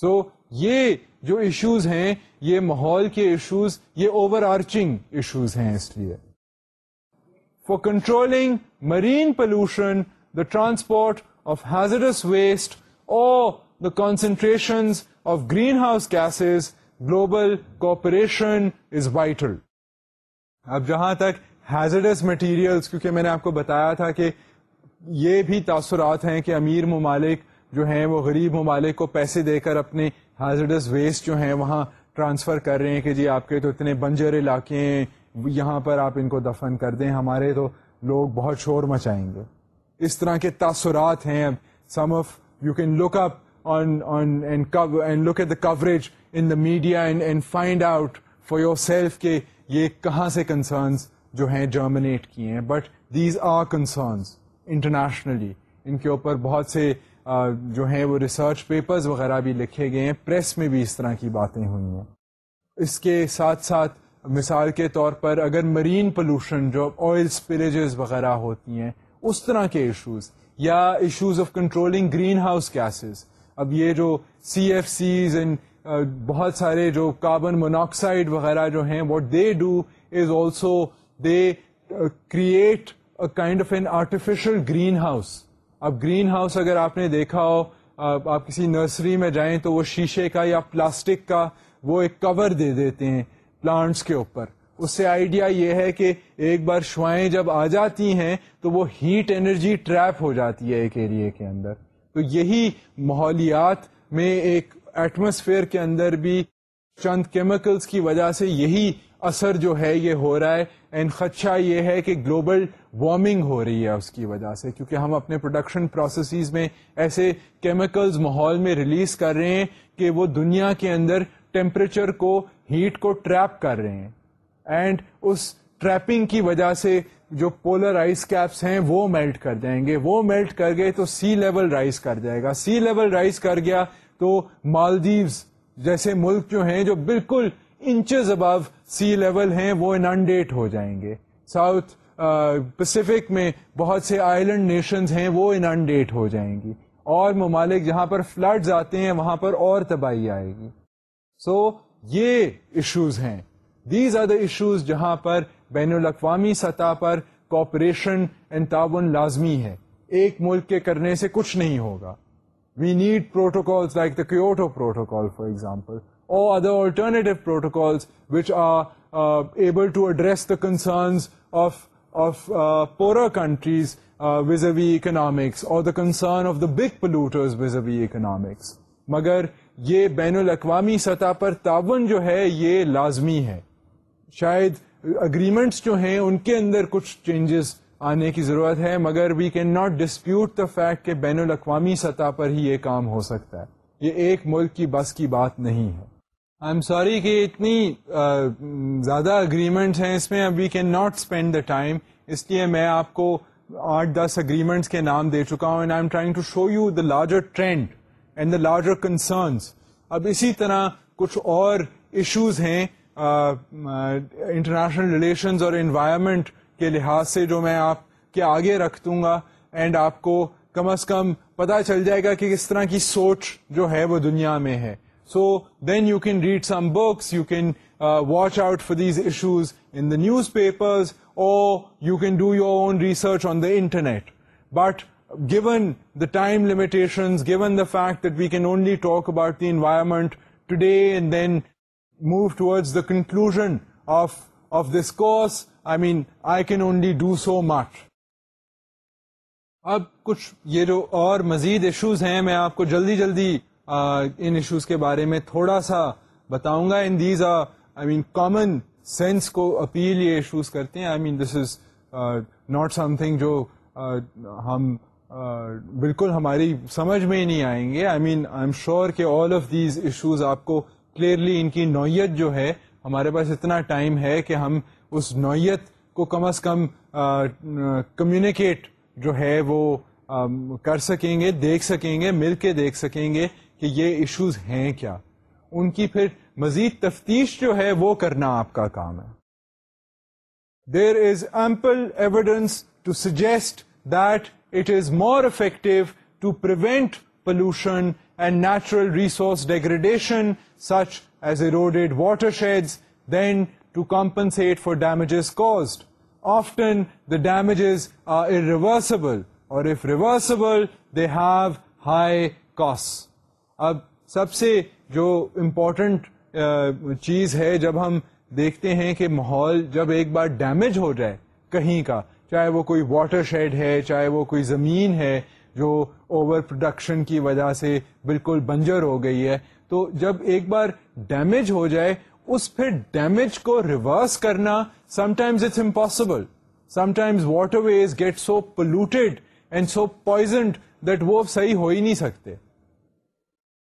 سو so, یہ جو ایشوز ہیں یہ ماحول کے ایشوز یہ اوور آرچنگ ایشوز ہیں اس لیے for controlling marine pollution the transport of hazardous waste اور the concentration of greenhouse gases global cooperation is vital اب جہاں تک ہیزرس مٹیریل کیونکہ میں نے آپ کو بتایا تھا کہ یہ بھی تاثرات ہیں کہ امیر ممالک جو ہیں وہ غریب ممالک کو پیسے دے کر اپنے ہیزرڈس ویسٹ جو ہیں وہاں ٹرانسفر کر رہے ہیں کہ جی آپ کے تو اتنے بنجر علاقے ہیں یہاں پر آپ ان کو دفن کر دیں ہمارے تو لوگ بہت شور مچائیں گے اس طرح کے تاثرات ہیں اب some of you can look up look at the coverage in the media and find out for yourself کہ یہ کہاں سے کنسرنس جو ہیں جرمنیٹ کیے ہیں but these are concerns internationally ان کے اوپر بہت سے جو ہیں وہ ریسرچ پیپرز وغیرہ بھی لکھے گئے ہیں پریس میں بھی اس طرح کی باتیں ہوئی ہیں اس کے ساتھ ساتھ مثال کے طور پر اگر مرین پولوشن جو آئل اسپریجز وغیرہ ہوتی ہیں اس طرح کے ایشوز یا issues of controlling greenhouse gases اب یہ جو سی ایف سیز اینڈ بہت سارے جو کاربن مونوکسائڈ وغیرہ جو ہیں what they do is also they create kind of an artificial greenhouse اب گرین ہاؤس اگر آپ نے دیکھا ہو آپ کسی نرسری میں جائیں تو وہ شیشے کا یا پلاسٹک کا وہ ایک کور دے دیتے ہیں پلانٹس کے اوپر اس سے آئیڈیا یہ ہے کہ ایک بار شوائیں جب آ جاتی ہیں تو وہ ہیٹ انرجی ٹریپ ہو جاتی ہے ایک ایریے کے اندر تو یہی ماحولیات میں ایک ایٹماسفیئر کے اندر بھی چند کیمیکلز کی وجہ سے یہی اثر جو ہے یہ ہو رہا ہے اینڈ خدشہ یہ ہے کہ گلوبل وارمنگ ہو رہی ہے اس کی وجہ سے کیونکہ ہم اپنے پروڈکشن پروسیسز میں ایسے کیمیکلز ماحول میں ریلیز کر رہے ہیں کہ وہ دنیا کے اندر ٹیمپریچر کو ہیٹ کو ٹریپ کر رہے ہیں اینڈ اس ٹریپنگ کی وجہ سے جو پولر آئس کیپس ہیں وہ میلٹ کر جائیں گے وہ میلٹ کر گئے تو سی لیول رائز کر جائے گا سی لیول رائز کر گیا تو مالدیوز جیسے ملک جو ہیں جو بالکل انچز ابو سی لیول ہیں وہ انڈیٹ ہو جائیں گے ساؤتھ پیسفک uh, میں بہت سے آئلینڈ نیشنز ہیں وہ انڈیٹ ہو جائیں گی اور ممالک جہاں پر فلڈز آتے ہیں وہاں پر اور تباہی آئے گی سو so, یہ ایشوز ہیں دیز آر دا ایشوز جہاں پر بین الاقوامی سطح پر کوپریشن اینڈ تعاون لازمی ہے ایک ملک کے کرنے سے کچھ نہیں ہوگا we need like the Kyoto protocol for example other a vis -vis economics مگر یہ بین الاقوامی سطح پر تعاون جو ہے یہ لازمی ہے شاید اگریمنٹس جو ہیں ان کے اندر کچھ چینجز آنے کی ضرورت ہے مگر we can not dispute the fact کہ بین الاقوامی سطح پر ہی یہ کام ہو سکتا ہے یہ ایک ملک کی بس کی بات نہیں ہے آئی ایم سوری کہ اتنی زیادہ اگریمنٹس ہیں اس میں we can not spend the time اس لیے میں آپ کو آٹھ دس اگریمنٹس کے نام دے چکا ہوں and I am trying to show you the larger trend and the larger concerns اب اسی طرح کچھ اور ایشوز ہیں انٹرنیشنل ریلیشنز اور انوائرمنٹ کے لحاظ سے جو میں آپ کے آگے رکھ دوں گا اینڈ آپ کو کم از کم پتہ چل جائے گا کہ کس طرح کی سوچ جو ہے وہ دنیا میں ہے so then you can read some books you can watch out for these issues in the newspaper do your own research on the internet but given the time limitation given the fact they can only talk about the environment today then move ٹوڈ the conclusion of of this course I mean I can only do so much اب کچھ یہ جو اور مزید issues ہیں میں آپ کو جلدی جلدی ان ایشوز کے بارے میں تھوڑا سا بتاؤں گا in these I mean common sense کو اپیل یہ ایشوز کرتے ہیں I mean this is not something جو ہم بالکل ہماری سمجھ میں ہی نہیں آئیں گے I mean I am sure کہ آل آف دیز ایشوز آپ کو کلیئرلی ان کی نوعیت جو ہے ہمارے پاس اتنا ٹائم ہے کہ ہم اس نوعیت کو کم از کم کمیونیکیٹ جو ہے وہ کر سکیں گے دیکھ سکیں گے مل کے دیکھ سکیں گے کہ یہ ایشوز ہیں کیا ان کی پھر مزید تفتیش جو ہے وہ کرنا آپ کا کام ہے there is ample evidence to suggest that it is more effective to prevent pollution and natural resource degradation such as a eroded watershed than to compensate for damages caused often the damages are irreversible or if reversible they have high cost اب سب سے جو important چیز ہے جب ہم دیکھتے ہیں کہ ماحول جب ایک بار ڈیمیج ہو جائے کہیں کا چاہے وہ کوئی واٹر شیڈ ہے چاہے وہ کوئی زمین ہے جو اوور پروڈکشن کی وجہ سے بالکل بنجر ہو گئی ہے تو جب ایک بار ڈیمیج ہو جائے اس پھر ڈیمیج کو ریورس کرنا sometimes it's impossible sometimes waterways get so polluted and so poisoned that وہ صحیح ہو ہی نہیں سکتے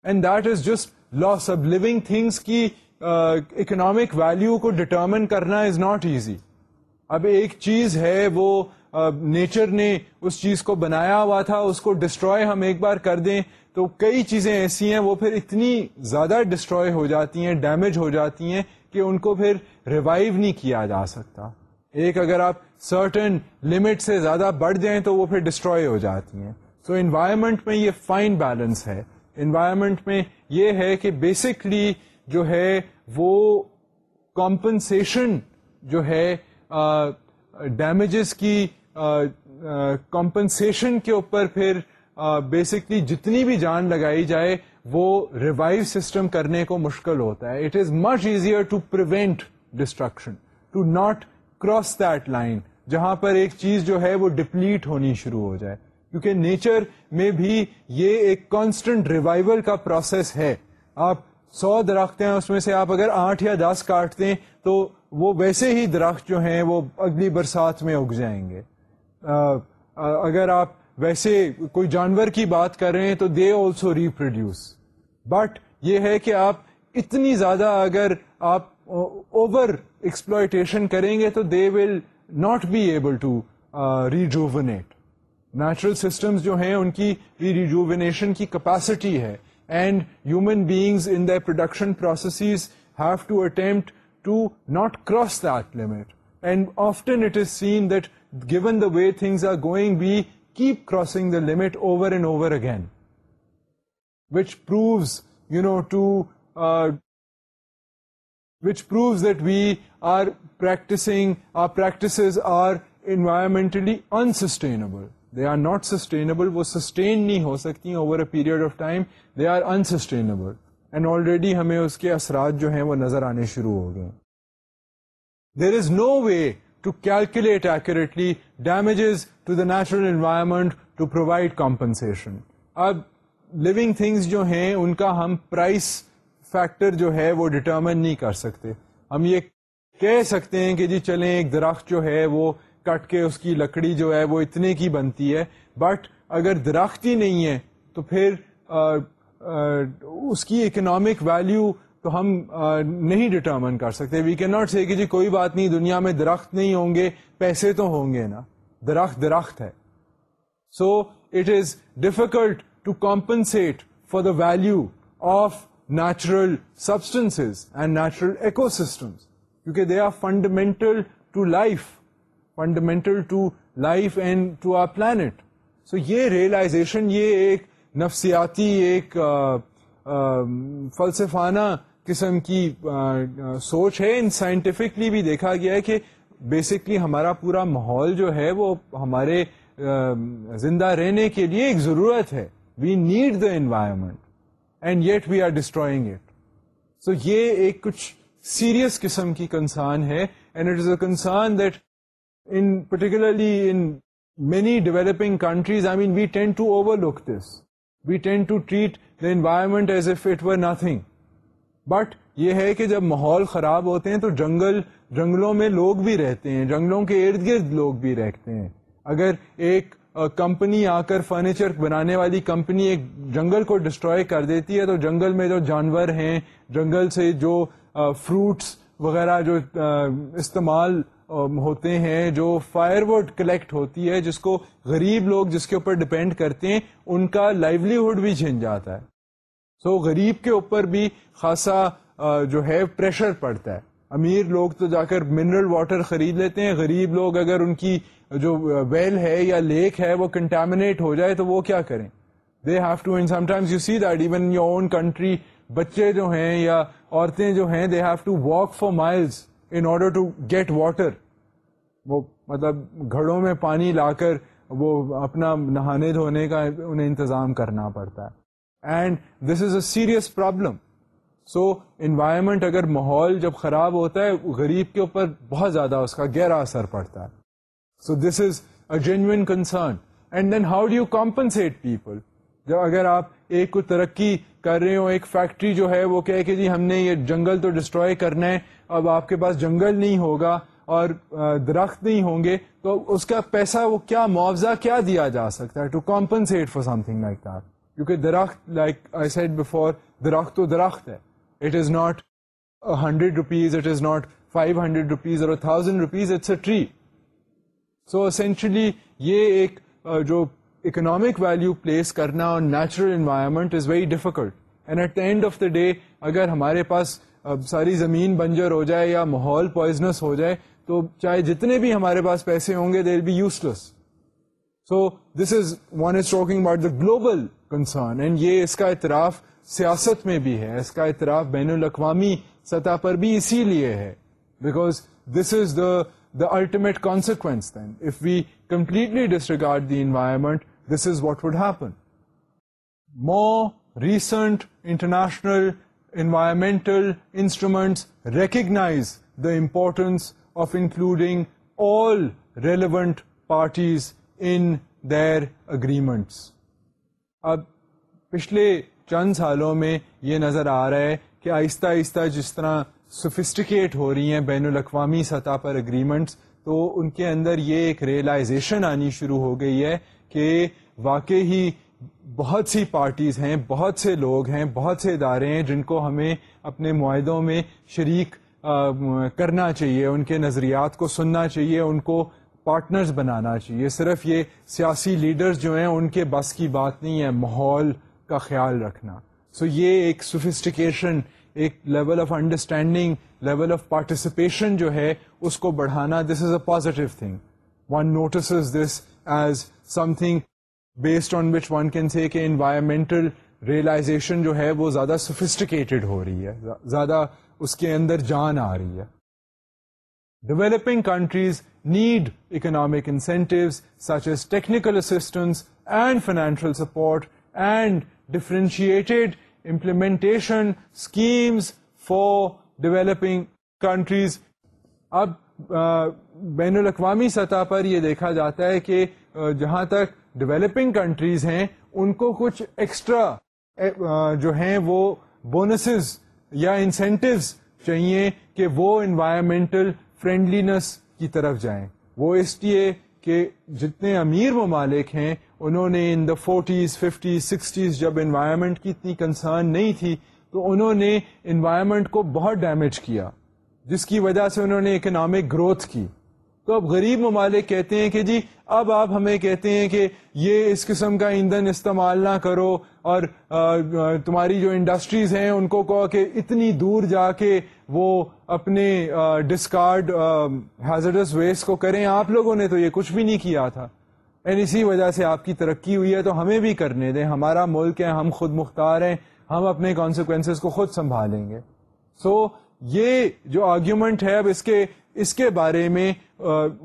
and that is just loss of living things کی اکنامک ویلو کو ڈٹرمن کرنا از ناٹ ایزی اب ایک چیز ہے وہ نیچر uh, نے اس چیز کو بنایا ہوا تھا اس کو ڈسٹروائے ہم ایک بار کر دیں تو کئی چیزیں ایسی ہیں وہ پھر اتنی زیادہ ڈسٹروئے ہو جاتی ہیں ڈیمیج ہو جاتی ہیں کہ ان کو پھر ریوائو نہیں کیا جا سکتا ایک اگر آپ سرٹن لمٹ سے زیادہ بڑھ جائیں تو وہ پھر ڈسٹروئے ہو جاتی ہیں سو so, انوائرمنٹ میں یہ فائن بیلنس ہے انوائرمنٹ میں یہ ہے کہ بیسکلی جو ہے وہ کمپنسیشن جو ہے ڈیمیجز کی کمپنسیشن کے اوپر پھر بیسکلی جتنی بھی جان لگائی جائے وہ ریوائو سسٹم کرنے کو مشکل ہوتا ہے it is much easier to prevent destruction to not cross that line جہاں پر ایک چیز جو ہے وہ ڈپلیٹ ہونی شروع ہو جائے کیونکہ نیچر میں بھی یہ ایک کانسٹنٹ ریوائول کا پروسیس ہے آپ سو درخت ہیں اس میں سے آپ اگر آٹھ یا دس کاٹ دیں تو وہ ویسے ہی درخت جو ہیں وہ اگلی برسات میں اگ جائیں گے اگر آپ ویسے کوئی جانور کی بات کر رہے ہیں تو دے آلسو ریپروڈیوس بٹ یہ ہے کہ آپ اتنی زیادہ اگر آپ اوور ایکسپلوئٹیشن کریں گے تو they will not be able to rejuvenate natural systems جو ہیں ان کی ریجوینیشن کی کیپیسٹی ہے and human beings in the production processes have to attempt to not cross that limit and often it is seen that given the way things are going we keep crossing the limit over and over again which you know to which proves that we are practising our practices are environmentally unsustainable they are not sustainable وہ sustain نہیں ہو سکتی over a period of time they are and already ہمیں اس کے اثرات جو ہیں وہ نظر آنے شروع ہو گئے there is no way to calculate actually damages to the natural environment to provide compensation اب لونگ تھنگس جو ہیں ان کا ہم پرائس فیکٹر جو ہے وہ ڈٹرمن نہیں کر سکتے ہم یہ کہہ سکتے ہیں کہ جی چلیں ایک درخت جو ہے وہ کٹ کے اس کی لکڑی جو ہے وہ اتنے کی بنتی ہے بٹ اگر درخت ہی نہیں ہے تو پھر آ, آ, اس کی اکنامک ویلیو تو ہم آ, نہیں ڈٹرمن کر سکتے وی کین ناٹ سے کہ جی کوئی بات نہیں دنیا میں درخت نہیں ہوں گے پیسے تو ہوں گے نا درخت درخت ہے so it is difficult to compensate for the value of natural substance and natural ecosystems کیونکہ they are fundamental to life fundamental to life and to our planet so یہ ریئلائزیشن یہ ایک نفسیاتی ایک فلسفانہ قسم کی سوچ ہے ان سائنٹیفکلی بھی دیکھا گیا ہے کہ بیسکلی ہمارا پورا ماحول جو ہے وہ ہمارے زندہ رہنے کے لیے ایک ضرورت ہے we need the environment and yet we are destroying it so یہ ایک کچھ سیریس قسم کی کنسان ہے and it is a concern that in in particularly many developing countries, I mean, we We tend tend to to overlook this. treat the environment as if it were nothing. But یہ ہے کہ جب ماحول خراب ہوتے ہیں تو جنگل جنگلوں میں لوگ بھی رہتے ہیں جنگلوں کے ارد گرد لوگ بھی رہتے ہیں اگر ایک کمپنی آ کر فرنیچر بنانے والی کمپنی ایک جنگل کو ڈسٹروائے کر دیتی ہے تو جنگل میں جو جانور ہیں جنگل سے جو فروٹس وغیرہ جو استعمال ہوتے ہیں جو فائر وڈ کلیکٹ ہوتی ہے جس کو غریب لوگ جس کے اوپر ڈپینڈ کرتے ہیں ان کا لائیولیہڈ بھی چھن جاتا ہے سو so, غریب کے اوپر بھی خاصا جو ہے پریشر پڑتا ہے امیر لوگ تو جا کر منرل واٹر خرید لیتے ہیں غریب لوگ اگر ان کی جو ویل ہے یا لیک ہے وہ کنٹامنیٹ ہو جائے تو وہ کیا کریں they have to times you see that even your own country بچے جو ہیں یا عورتیں جو ہیں they have to walk for miles in order to get water وہ مطلب گھڑوں میں پانی لا کر وہ اپنا نہانے دھونے کا انہیں انتظام کرنا پڑتا ہے and this is a serious problem so environment اگر ماحول جب خراب ہوتا ہے غریب کے اوپر بہت زیادہ اس کا گہرا اثر پڑتا ہے so this is a genuine concern and then how do you compensate people جب اگر آپ ایک کو ترقی کر رہے ہو ایک فیکٹری جو ہے وہ کہہ کہ جی ہم نے یہ جنگل تو ڈسٹروائے کرنا ہے اب آپ کے پاس جنگل نہیں ہوگا اور درخت نہیں ہوں گے تو اس کا پیسہ وہ کیا معاوضہ کیا دیا جا سکتا ہے to compensate for something like that کیونکہ درخت لائک آئی بفور درخت درخت تو ہے it is not hundred rupees it is not five hundred rupees اور thousand rupees it's a tree so essentially یہ ایک جو اکنامک ویلو پلیس کرنا اور natural environment is very difficult and at the end of the day اگر ہمارے پاس اب ساری زمین بنجر ہو جائے یا ماحول پوائزنس ہو جائے تو چاہے جتنے بھی ہمارے پاس پیسے ہوں گے be useless so this is one is talking about the global concern and یہ اس کا اعتراف سیاست میں بھی ہے اس کا اعتراف بین الاقوامی سطح پر بھی اسی لیے ہے because this is the the ultimate consequence then if we completely disregard the environment this is what would happen more recent international environmental instruments recognise the importance of including all relevant parties in their agreements اب پچھلے چند سالوں میں یہ نظر آ رہا ہے کہ آہستہ آہستہ جس طرح سوفسٹیکیٹ ہو رہی ہیں بین الاقوامی سطح پر اگریمنٹس تو ان کے اندر یہ ایک ریئلائزیشن آنی شروع ہو گئی ہے کہ واقع ہی بہت سی پارٹیز ہیں بہت سے لوگ ہیں بہت سے ادارے ہیں جن کو ہمیں اپنے معاہدوں میں شریک کرنا چاہیے ان کے نظریات کو سننا چاہیے ان کو پارٹنرز بنانا چاہیے صرف یہ سیاسی لیڈرز جو ہیں ان کے بس کی بات نہیں ہے ماحول کا خیال رکھنا سو یہ ایک سوفسٹیکیشن ایک level of understanding level of participation جو ہے اس کو بڑھانا this is a positive thing one notices this as something based on which one can see کہ انوائرمنٹل ریئلائزیشن جو ہے وہ زیادہ سوفسٹیکیٹڈ ہو رہی ہے زیادہ اس کے اندر جان آ رہی ہے developing countries need economic incentives such as technical assistance and financial support and differentiated implementation schemes for developing countries اب بین الاقوامی سطح پر یہ دیکھا جاتا ہے کہ جہاں تک ڈیولپنگ کنٹریز ہیں ان کو کچھ ایکسٹرا جو ہیں وہ بونسز یا انسینٹیوز چاہیے کہ وہ انوائرمنٹل فرینڈلینس کی طرف جائیں وہ اس لیے کہ جتنے امیر ممالک ہیں انہوں نے in the forties fifties sixties جب انوائرمنٹ کی اتنی کنسرن نہیں تھی تو انہوں نے انوائرمنٹ کو بہت ڈیمیج کیا جس کی وجہ سے انہوں نے اکنامک گروتھ کی تو اب غریب ممالک کہتے ہیں کہ جی اب آپ ہمیں کہتے ہیں کہ یہ اس قسم کا ایندھن استعمال نہ کرو اور تمہاری جو انڈسٹریز ہیں ان کو کہو کہ اتنی دور جا کے وہ اپنے ڈسکارڈ ویسٹ کو کریں آپ لوگوں نے تو یہ کچھ بھی نہیں کیا تھا اسی وجہ سے آپ کی ترقی ہوئی ہے تو ہمیں بھی کرنے دیں ہمارا ملک ہے ہم خود مختار ہیں ہم اپنے کانسیکوینسز کو خود سنبھالیں گے سو so, یہ جو آرگیومنٹ ہے اب اس کے اس کے بارے میں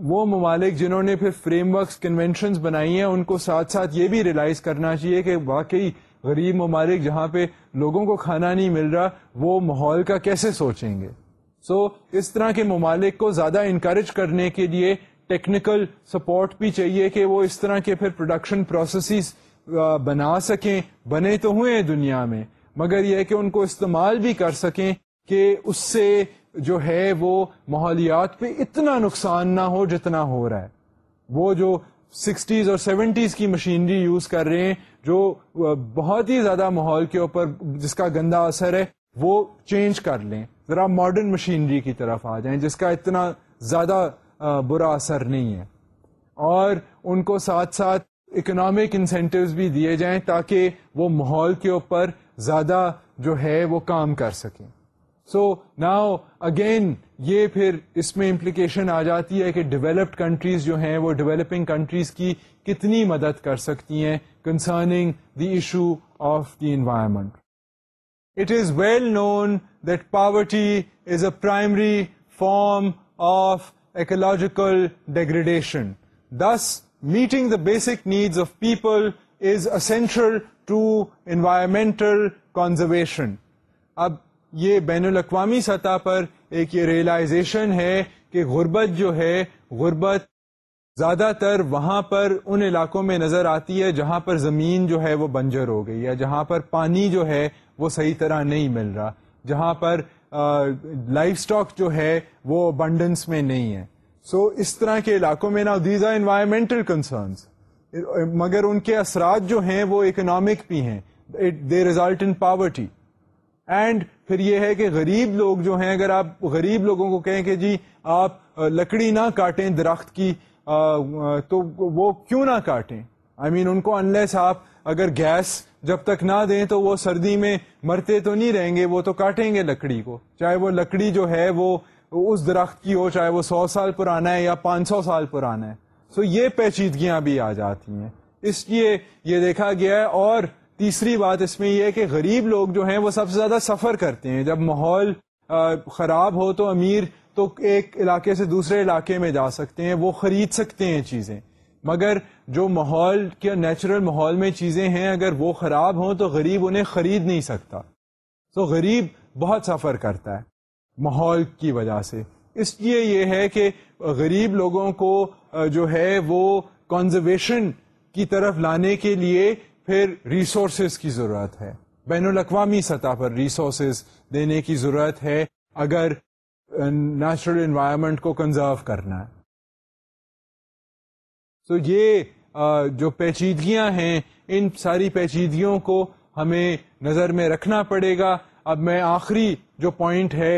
وہ ممالک جنہوں نے پھر فریم ورکس کنونشنز بنائی ہیں ان کو ساتھ ساتھ یہ بھی ریلائز کرنا چاہیے کہ واقعی غریب ممالک جہاں پہ لوگوں کو کھانا نہیں مل رہا وہ ماحول کا کیسے سوچیں گے سو so, اس طرح کے ممالک کو زیادہ انکریج کرنے کے لیے ٹیکنیکل سپورٹ بھی چاہیے کہ وہ اس طرح کے پھر پروڈکشن پروسیسز بنا سکیں بنے تو ہوئے دنیا میں مگر یہ کہ ان کو استعمال بھی کر سکیں کہ اس سے جو ہے وہ ماحولیات پہ اتنا نقصان نہ ہو جتنا ہو رہا ہے وہ جو سکسٹیز اور سیونٹیز کی مشینری یوز کر رہے ہیں جو بہت ہی زیادہ ماحول کے اوپر جس کا گندا اثر ہے وہ چینج کر لیں ذرا ماڈرن مشینری کی طرف آ جائیں جس کا اتنا زیادہ برا اثر نہیں ہے اور ان کو ساتھ ساتھ اکنامک انسینٹیوز بھی دیے جائیں تاکہ وہ ماحول کے اوپر زیادہ جو ہے وہ کام کر سکیں سو ناؤ اگین یہ پھر اس میں امپلیکیشن آ جاتی ہے کہ ڈیولپڈ کنٹریز جو ہیں وہ ڈیولپنگ کنٹریز کی کتنی مدد کر سکتی ہیں concerning the issue of the environment it is well known that poverty is a primary form of ecological degradation this meeting the basic needs of people is essential to environmental conservation اب یہ بین الاقوامی سطح پر ایک یہ realization ہے کہ غربت جو ہے غربت زیادہ تر وہاں پر ان علاقوں میں نظر آتی ہے جہاں پر زمین جو ہے وہ بنجر ہو گئی ہے جہاں پر پانی جو ہے وہ صحیح طرح نہیں مل رہا جہاں پر لائف اسٹاک جو ہے وہ ابنڈنس میں نہیں ہے سو so, اس طرح کے علاقوں میں نا دیز آر انوائرمنٹل کنسرنس مگر ان کے اثرات جو ہیں وہ اکنامک بھی ہیں they result in poverty and پھر یہ ہے کہ غریب لوگ جو ہیں اگر آپ غریب لوگوں کو کہیں کہ جی آپ لکڑی نہ کاٹیں درخت کی تو وہ کیوں نہ کاٹیں آئی I مین mean, ان کو انلیس آپ اگر گیس جب تک نہ دیں تو وہ سردی میں مرتے تو نہیں رہیں گے وہ تو کاٹیں گے لکڑی کو چاہے وہ لکڑی جو ہے وہ اس درخت کی ہو چاہے وہ سو سال پرانا ہے یا پانچ سو سال پرانا ہے سو so, یہ پیچیدگیاں بھی آ جاتی ہیں اس لیے یہ دیکھا گیا ہے اور تیسری بات اس میں یہ ہے کہ غریب لوگ جو ہیں وہ سب سے زیادہ سفر کرتے ہیں جب ماحول خراب ہو تو امیر تو ایک علاقے سے دوسرے علاقے میں جا سکتے ہیں وہ خرید سکتے ہیں چیزیں مگر جو ماحول کیا نیچرل ماحول میں چیزیں ہیں اگر وہ خراب ہوں تو غریب انہیں خرید نہیں سکتا تو غریب بہت سفر کرتا ہے ماحول کی وجہ سے اس لیے یہ ہے کہ غریب لوگوں کو جو ہے وہ کنزرویشن کی طرف لانے کے لیے پھر ریسورسز کی ضرورت ہے بین الاقوامی سطح پر ریسورسز دینے کی ضرورت ہے اگر نیچرل انوائرمنٹ کو کنزرو کرنا ہے سو یہ جو پیچیدگیاں ہیں ان ساری پیچیدگیوں کو ہمیں نظر میں رکھنا پڑے گا اب میں آخری جو پوائنٹ ہے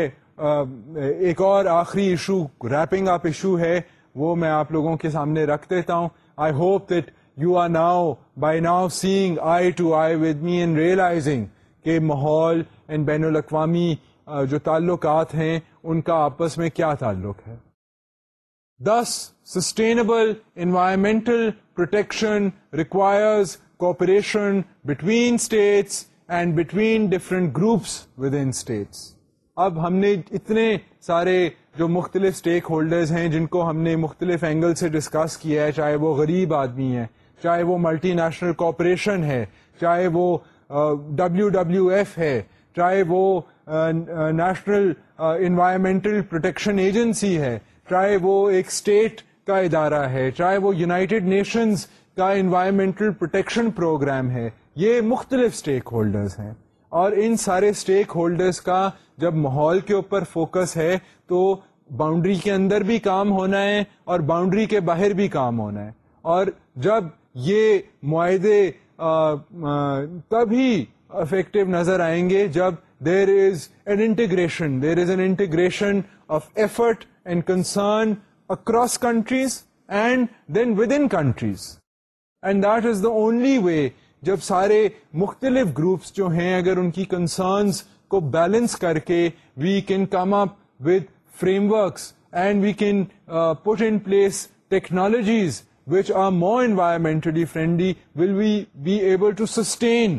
ایک اور آخری ایشو ریپنگ اپ ایشو ہے وہ میں آپ لوگوں کے سامنے رکھ دیتا ہوں I hope that you are now by now seeing eye to eye with me in realising کہ ماحول اینڈ بین الاقوامی جو تعلقات ہیں ان کا آپس میں کیا تعلق ہے this sustainable environmental protection requires cooperation between states and between different groups within states اب ہم نے اتنے سارے جو مختلف اسٹیک ہولڈرز ہیں جن کو ہم نے مختلف اینگل سے ڈسکس کیا ہے چاہے وہ غریب آدمی ہیں چاہے وہ ملٹی نیشنل کارپوریشن ہے چاہے وہ ڈبلو ڈبلو ایف ہے چاہے وہ نیشنل انوائرمنٹل پروٹیکشن ایجنسی ہے چاہے وہ ایک اسٹیٹ کا ادارہ ہے چاہے وہ یونائٹیڈ نیشنز کا انوائرمنٹل پروٹیکشن پروگرام ہے یہ مختلف اسٹیک ہولڈرز ہیں اور ان سارے اسٹیک ہولڈرز کا جب ماحول کے اوپر فوکس ہے تو باؤنڈری کے اندر بھی کام ہونا ہے اور باؤنڈری کے باہر بھی کام ہونا ہے اور جب یہ معاہدے تبھی افیکٹو نظر آئیں گے جب there is an integration there is an integration of effort and concern across countries and then within countries and that is the only way جب سارے مختلف گروپس جو ہیں اگر ان کی کنسرنس کو بیلنس کر کے we can come up with frameworks and we can put in place technologies which are more environmentally friendly will be be able to sustain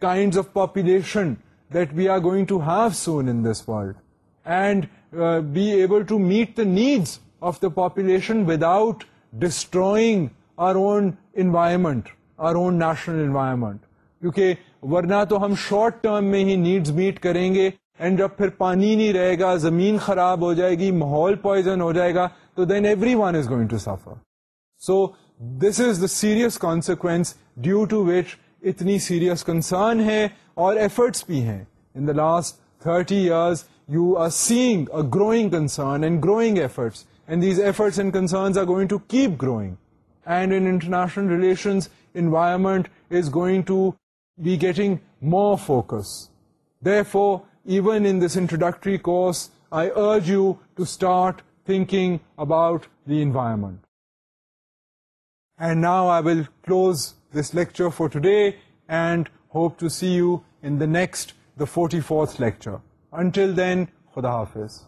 kind of population that we are going to have soon this world and be able needs of the population without destroying our own environment our own national environment کیونکہ ورنہ تو ہم short term میں ہی needs meet کریں گے and جب پھر پانی نہیں رہے گا زمین خراب ہو جائے گی ماحول پوائزن ہو جائے گا تو then everyone is going to suffer so this is the serious consequence due to which اتنی سیریس کنسرن ہے اور ایفرٹس بھی ہیں in the last thirty years you are seeing growing to keep growing and international environment is going to be getting more focus therefore for even this introductory course I urge you to start thinking about the environment and now I will close this lecture for today and hope to see you in the next the forty fourth lecture until then خدا حافظ